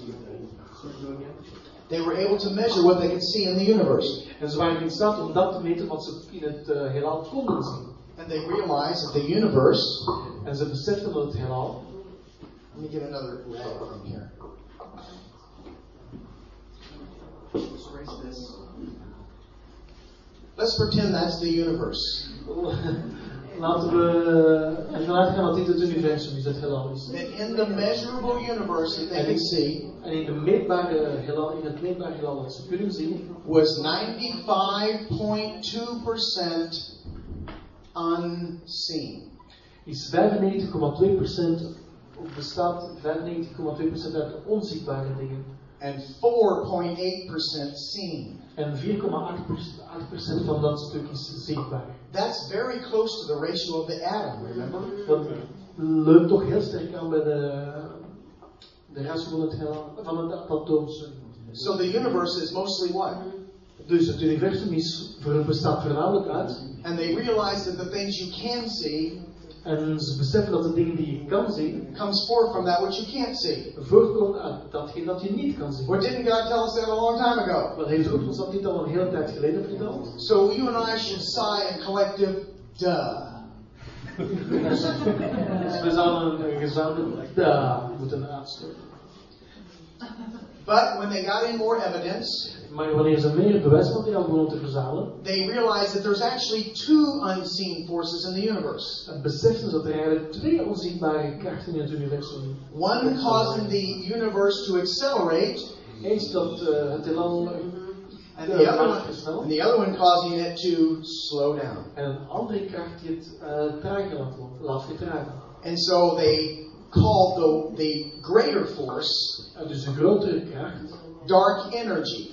They were able to measure what they could see in the universe. En ze waren in staat om dat te meten wat ze in het uh, heelal konden zien. And they realize that the universe. En a dat het heelal. Let me get another red thing here. Let's erase this. Let's pretend that's the universe. Laten *laughs* we ervan uitgaan dat dit het universum is, het heelal is. That in the measurable universe that they can see En in, de meetbare uh, heelal, in het meetbare heelal dat ze kunnen zien, was 95.2% unseen. is 95,2% bestaat 95,2% uit onzichtbare dingen. And 4.8% seen. En 4,8% van dat stuk is zichtbaar. That's very close to the ratio of the atom, remember? Dat leunt toch heel sterk aan bij de, de ratio van het, van het atoom. So the universe is mostly what? Dus het universum is, voor- bestaat voornamelijk uit. And they realize that the things you can see En ze beseffen dat de dingen die je kan zien, comes forth from that which you can't see. voortkomen uit datgene dat je niet kan zien. Or didn't God tell us that a long time ago? Maar heeft ook ons dat niet al een hele tijd geleden verteld? So you and I should sigh a collective duh. Dus *laughs* we zouden een gezamenlijk da moeten uitstoten. But when they got in more evidence, Maar wanneer ze meer bewijsmateriaal begonnen te verzamelen, they realized that there's actually two unseen forces in the universe. dan beseften dat er eigenlijk twee onzichtbare krachten in het universum One causing the universe to accelerate, Eens dat eh, het heelal and Ja, the other one, and the other one causing it to slow down. en een andere kracht die het eh trager laat, vertragen. And so they called the, the greater force En dus de grotere kracht dark energy.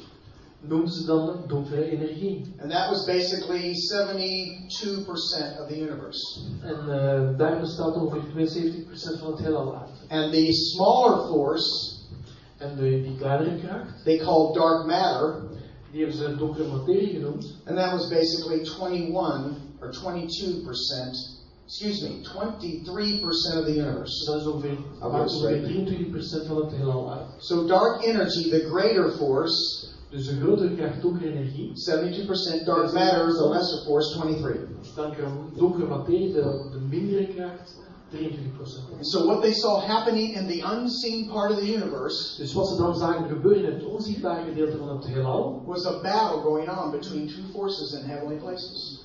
Dan donkere energie. And that was basically 72% of the universe. En eh, daar bestaat ongeveer 72% van het heelal uit. And the smaller force En de, die kleinere kracht, they called dark matter, die hebben ze donkere materie genoemd. and that was basically 21 or 22%, excuse me, 23% of the universe. dat is ongeveer, Ah, maakt dat is ongeveer 23% van het heelal uit. So dark energy, the greater force, Dus de grotere kracht donkere energie, 72%, dark matter, the lesser force, 23. donkere, donkere materie, de, de mindere kracht, 23%. So what they saw happening in the unseen part of the universe Dus wat ze dan zagen gebeuren in het onzichtbare gedeelte van het heelal, was a battle going on between two forces in heavenly places.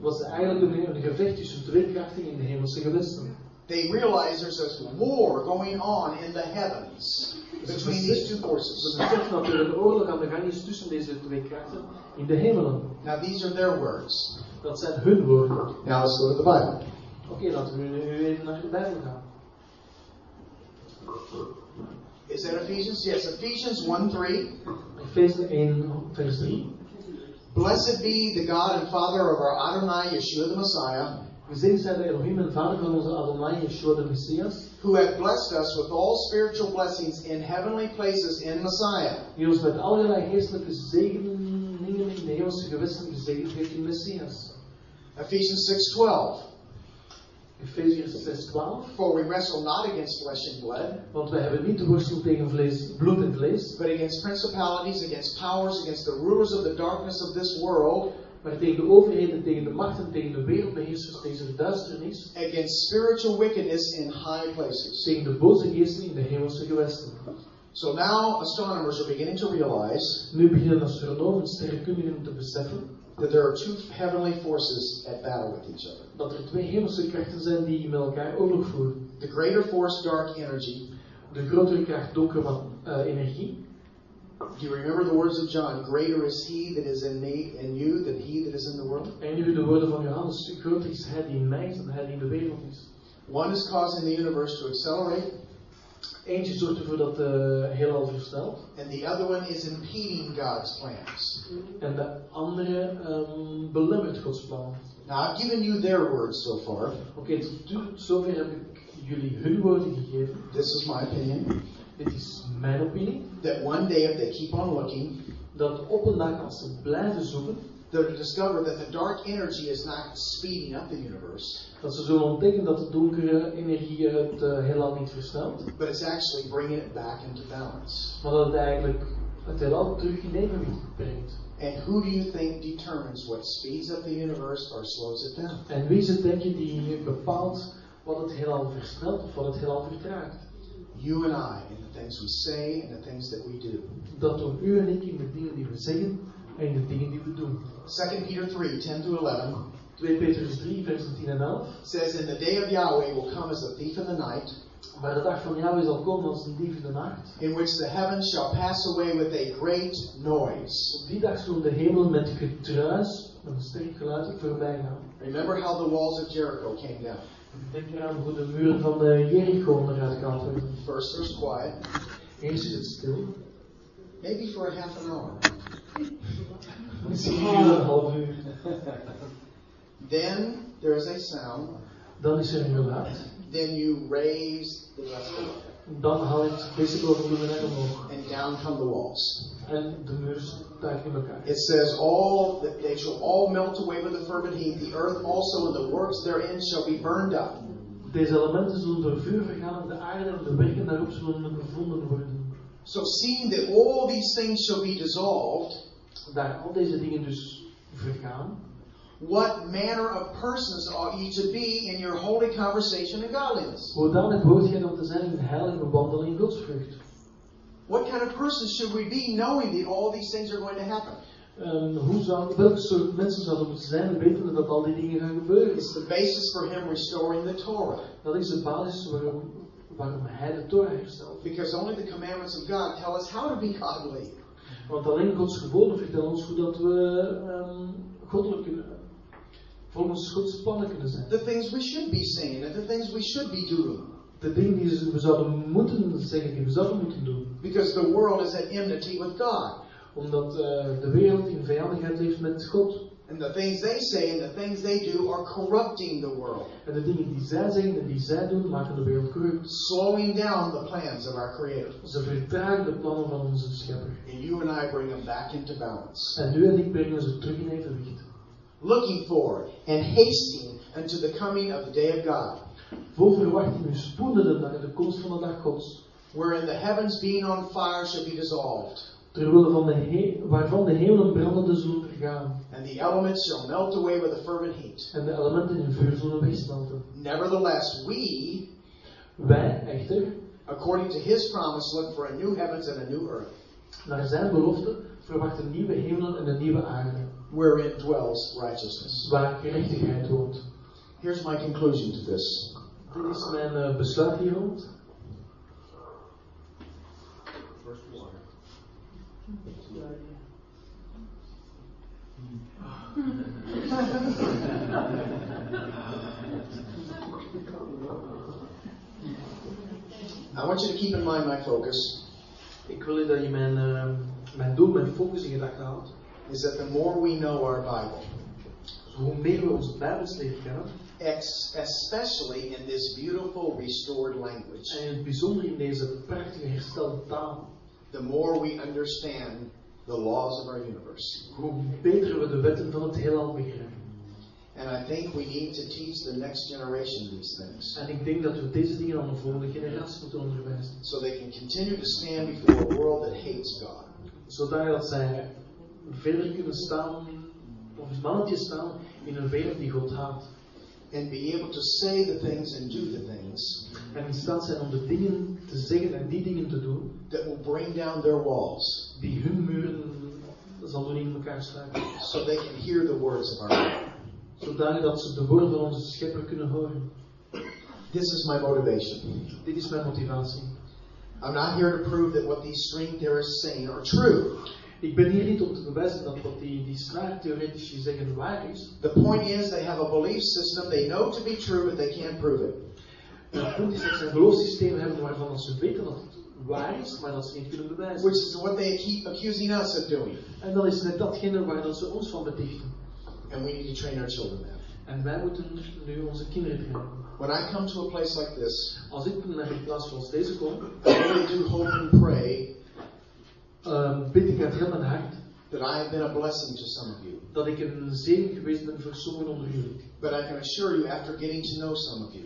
was eigenlijk een, een gevecht tussen twee krachten in de hemelse gewesten. They realized there's this war going on in the heavens between these two forces. beseffen dat er een oorlog aan de gang is tussen deze twee krachten in de hemelen. Now these are their words. Dat zijn hun woorden. Now let's go to the Bible. laten we nu even naar de Bijbel gaan. Is that Ephesians? Yes, Ephesians 1 3. Efeze 1, vers 3. Blessed be the God and Father of our Adonai Yeshua the Messiah, Gezegend zij de Elohim en Vader van onze Adonai, Yeshua de Messias, who hath blessed us with all spiritual blessings in heavenly places in Messiah. die ons met allerlei geestelijke zegeningen in de hemelse gewesten gezegend heeft in Messias. Ephesians 6 12. Efeziërs 6, 12. For we wrestle not against flesh and blood, Want wij hebben niet te worstelen tegen vlees, bloed en vlees, but against principalities, against powers, against the rulers of the darkness of this world, maar tegen de overheden, tegen de machten, tegen de wereldbeheersers deze duisternis, against spiritual wickedness in high places. tegen de boze geesten in de hemelse gewesten. So now astronomers are beginning to realize Nu beginnen astronomen en sterrenkundigen te beseffen that there are two heavenly forces at battle with each other. dat er twee hemelse krachten zijn die met elkaar oorlog voeren. The greater force, dark energy. De grotere kracht donkere eh, energie. Do you remember the words of John? Greater is he that is in me in you than he that is in the world. En nu de woorden van Johannes, groter is hij die in mij is dan hij die in de wereld is. One is causing the universe to accelerate, Eentje zorgt ervoor dat de heelal versnelt. and the other one is impeding God's plans. En de andere ehm, belemmert Gods plan. Now I've given you their words so far. Oké, tot tot zover heb ik jullie hun woorden gegeven. This is my opinion. Dit is mijn opinie. That one day, if they keep on looking, Dat op een dag als ze blijven zoeken, they'll discover that the dark energy is not speeding up the universe, dat ze zullen ontdekken dat de donkere energie het eh, heelal niet versnelt. but it's actually bringing it back into balance. Maar dat het eigenlijk het heelal terug in evenwicht brengt. And who do you think determines what speeds up the universe or slows it down? En wie is het denk je die bepaalt wat het heelal versnelt of wat het heelal vertraagt? You and I, in the things we say and the things that we do. Dat doen u en ik in de dingen die we zeggen en in de dingen die we doen. 2 Peter 3 10 through 11 2 Petrus 3, versen 10 en 11. says, And the day of Yahweh will come as a thief in the night, Maar de dag van Yahweh zal komen als een dief in de nacht. in which the heavens shall pass away with a great noise. Op die dag zullen de hemelen met getruis, een sterk geluid, voorbij gaan. Remember how the walls of Jericho came down. Denk eraan hoe de muren van de Jericho eruit gehaald. First there's quiet, Eerst is het stil. maybe for a half an hour. *laughs* Misschien een half uur. *laughs* Then there is a sound. Dan is er een geluid. Then you raise the rest of it. Dan haal het decibelvolume naar omhoog. And down come the walls. En de muur stuikt in elkaar. It says, All that they shall all melt away with the fervent heat. The earth also and the works therein shall be burned up. Deze elementen zullen door vuur vergaan en de aarde en de werken daarop zullen gevonden worden. So seeing that all these things shall be dissolved, Daar al deze dingen dus vergaan, what manner of persons ought ye to be in your holy conversation and godliness? Hoedanig hoort gij dan te zijn in heilige wandel godsvrucht? What kind of person should we be knowing that all these things are going to happen? Ehm, hoe zou, welke soort mensen zouden moeten zijn, wetende dat al die dingen gaan gebeuren? It's the basis for him restoring the Torah. Dat is de basis waarom, waarom hij de Torah herstelt. Because only the commandments of God tell us how to be godly. Want alleen Gods geboden vertellen ons hoe dat we ehm, goddelijk kunnen, volgens Gods plannen kunnen zijn. The things we should be saying and the things we should be doing. De dingen die we zouden moeten zeggen, die we zouden moeten doen. Because the world is at enmity with God. Omdat eh, de wereld in vijandigheid leeft met God. And the things they say and the things they do are corrupting the world, En de dingen die zij zeggen en die zij doen, maken de wereld corrupt. slowing down the plans of our Creator. Ze vertragen de plannen van onze schepper. And you and I bring them back into balance. En u en ik brengen ze terug in evenwicht. Looking for and hasting unto the coming of the day of God, Vol verwachting spoedende naar de komst van de dag Gods. wherein the heavens being on fire shall be dissolved, Terwille van de he- waarvan de hemelen brandende zullen vergaan. and the elements shall melt away with a fervent heat. En de elementen in vuur zullen wegsmelten. Nevertheless, we, Wij echter, according to his promise, look for a new heavens and a new earth, naar zijn belofte, verwachten nieuwe hemelen en een nieuwe aarde. Wherein dwells righteousness. Waar gerechtigheid woont. Here's my conclusion to this. Dit is mijn eh, besluit hier. I want you to keep in mind my focus Ik wil u dat je mijn, eh, mijn doel, mijn focus in gedachten houdt. Is that the more we know our Bible, hoe meer we ons Bijbels leren kennen, especially in this beautiful restored language, en in het bijzonder in deze prachtige herstelde taal, the more we understand the laws of our universe. hoe beter we de wetten van het heelal begrijpen. And I think we need to teach the next generation these things En ik denk dat we deze dingen aan de volgende generatie moeten onderwijzen. so they can continue to stand before a world that hates God. Zodat zij verder kunnen staan, of mannetjes staan, in een wereld die God haat. And be able to say the things and do the things En in staat zijn om de dingen te zeggen en die dingen te doen, that will bring down their walls die hun muren zal doen in elkaar sluiten. so they can hear the words of our God. Zodanig dat ze de woorden van onze schepper kunnen horen. This is my motivation. Dit is mijn motivatie. I'm not here to prove that what these string theorists saying are true. Ik ben hier niet om te bewijzen dat wat die, die snaartheoretici zeggen waar is. The point is, they have a belief system they know to be true, but they can't prove it. Het punt is dat ze een geloofssysteem hebben waarvan ze weten dat het waar is, maar dat ze niet kunnen bewijzen. Which is what they keep accusing us of doing. En dat is net datgene waar dat ze ons van betichten. And we need to train our children that. En wij moeten nu onze kinderen trainen. When I come to a place like this, Als ik naar een plaats zoals deze kom, I really do hope and pray ehm, bid ik uit heel mijn hart that I have been a blessing to some of you. dat ik een zegen geweest ben voor sommigen onder jullie. But I can assure you, after getting to know some of you,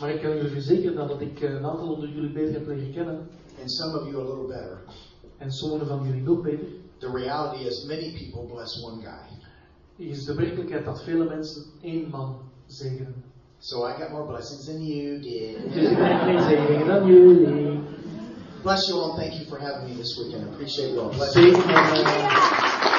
Maar ik kan jullie verzekeren nadat ik een aantal onder jullie beter heb leren kennen, and some of you a little better, en sommigen van jullie nog beter, the reality is many people bless one guy. is de werkelijkheid dat vele mensen één man zegenen. So I got more blessings than you did. Dus *laughs* ik heb geen zegeningen dan jullie. Bless you all thank you for having me this weekend. I appreciate you all. Bless eh,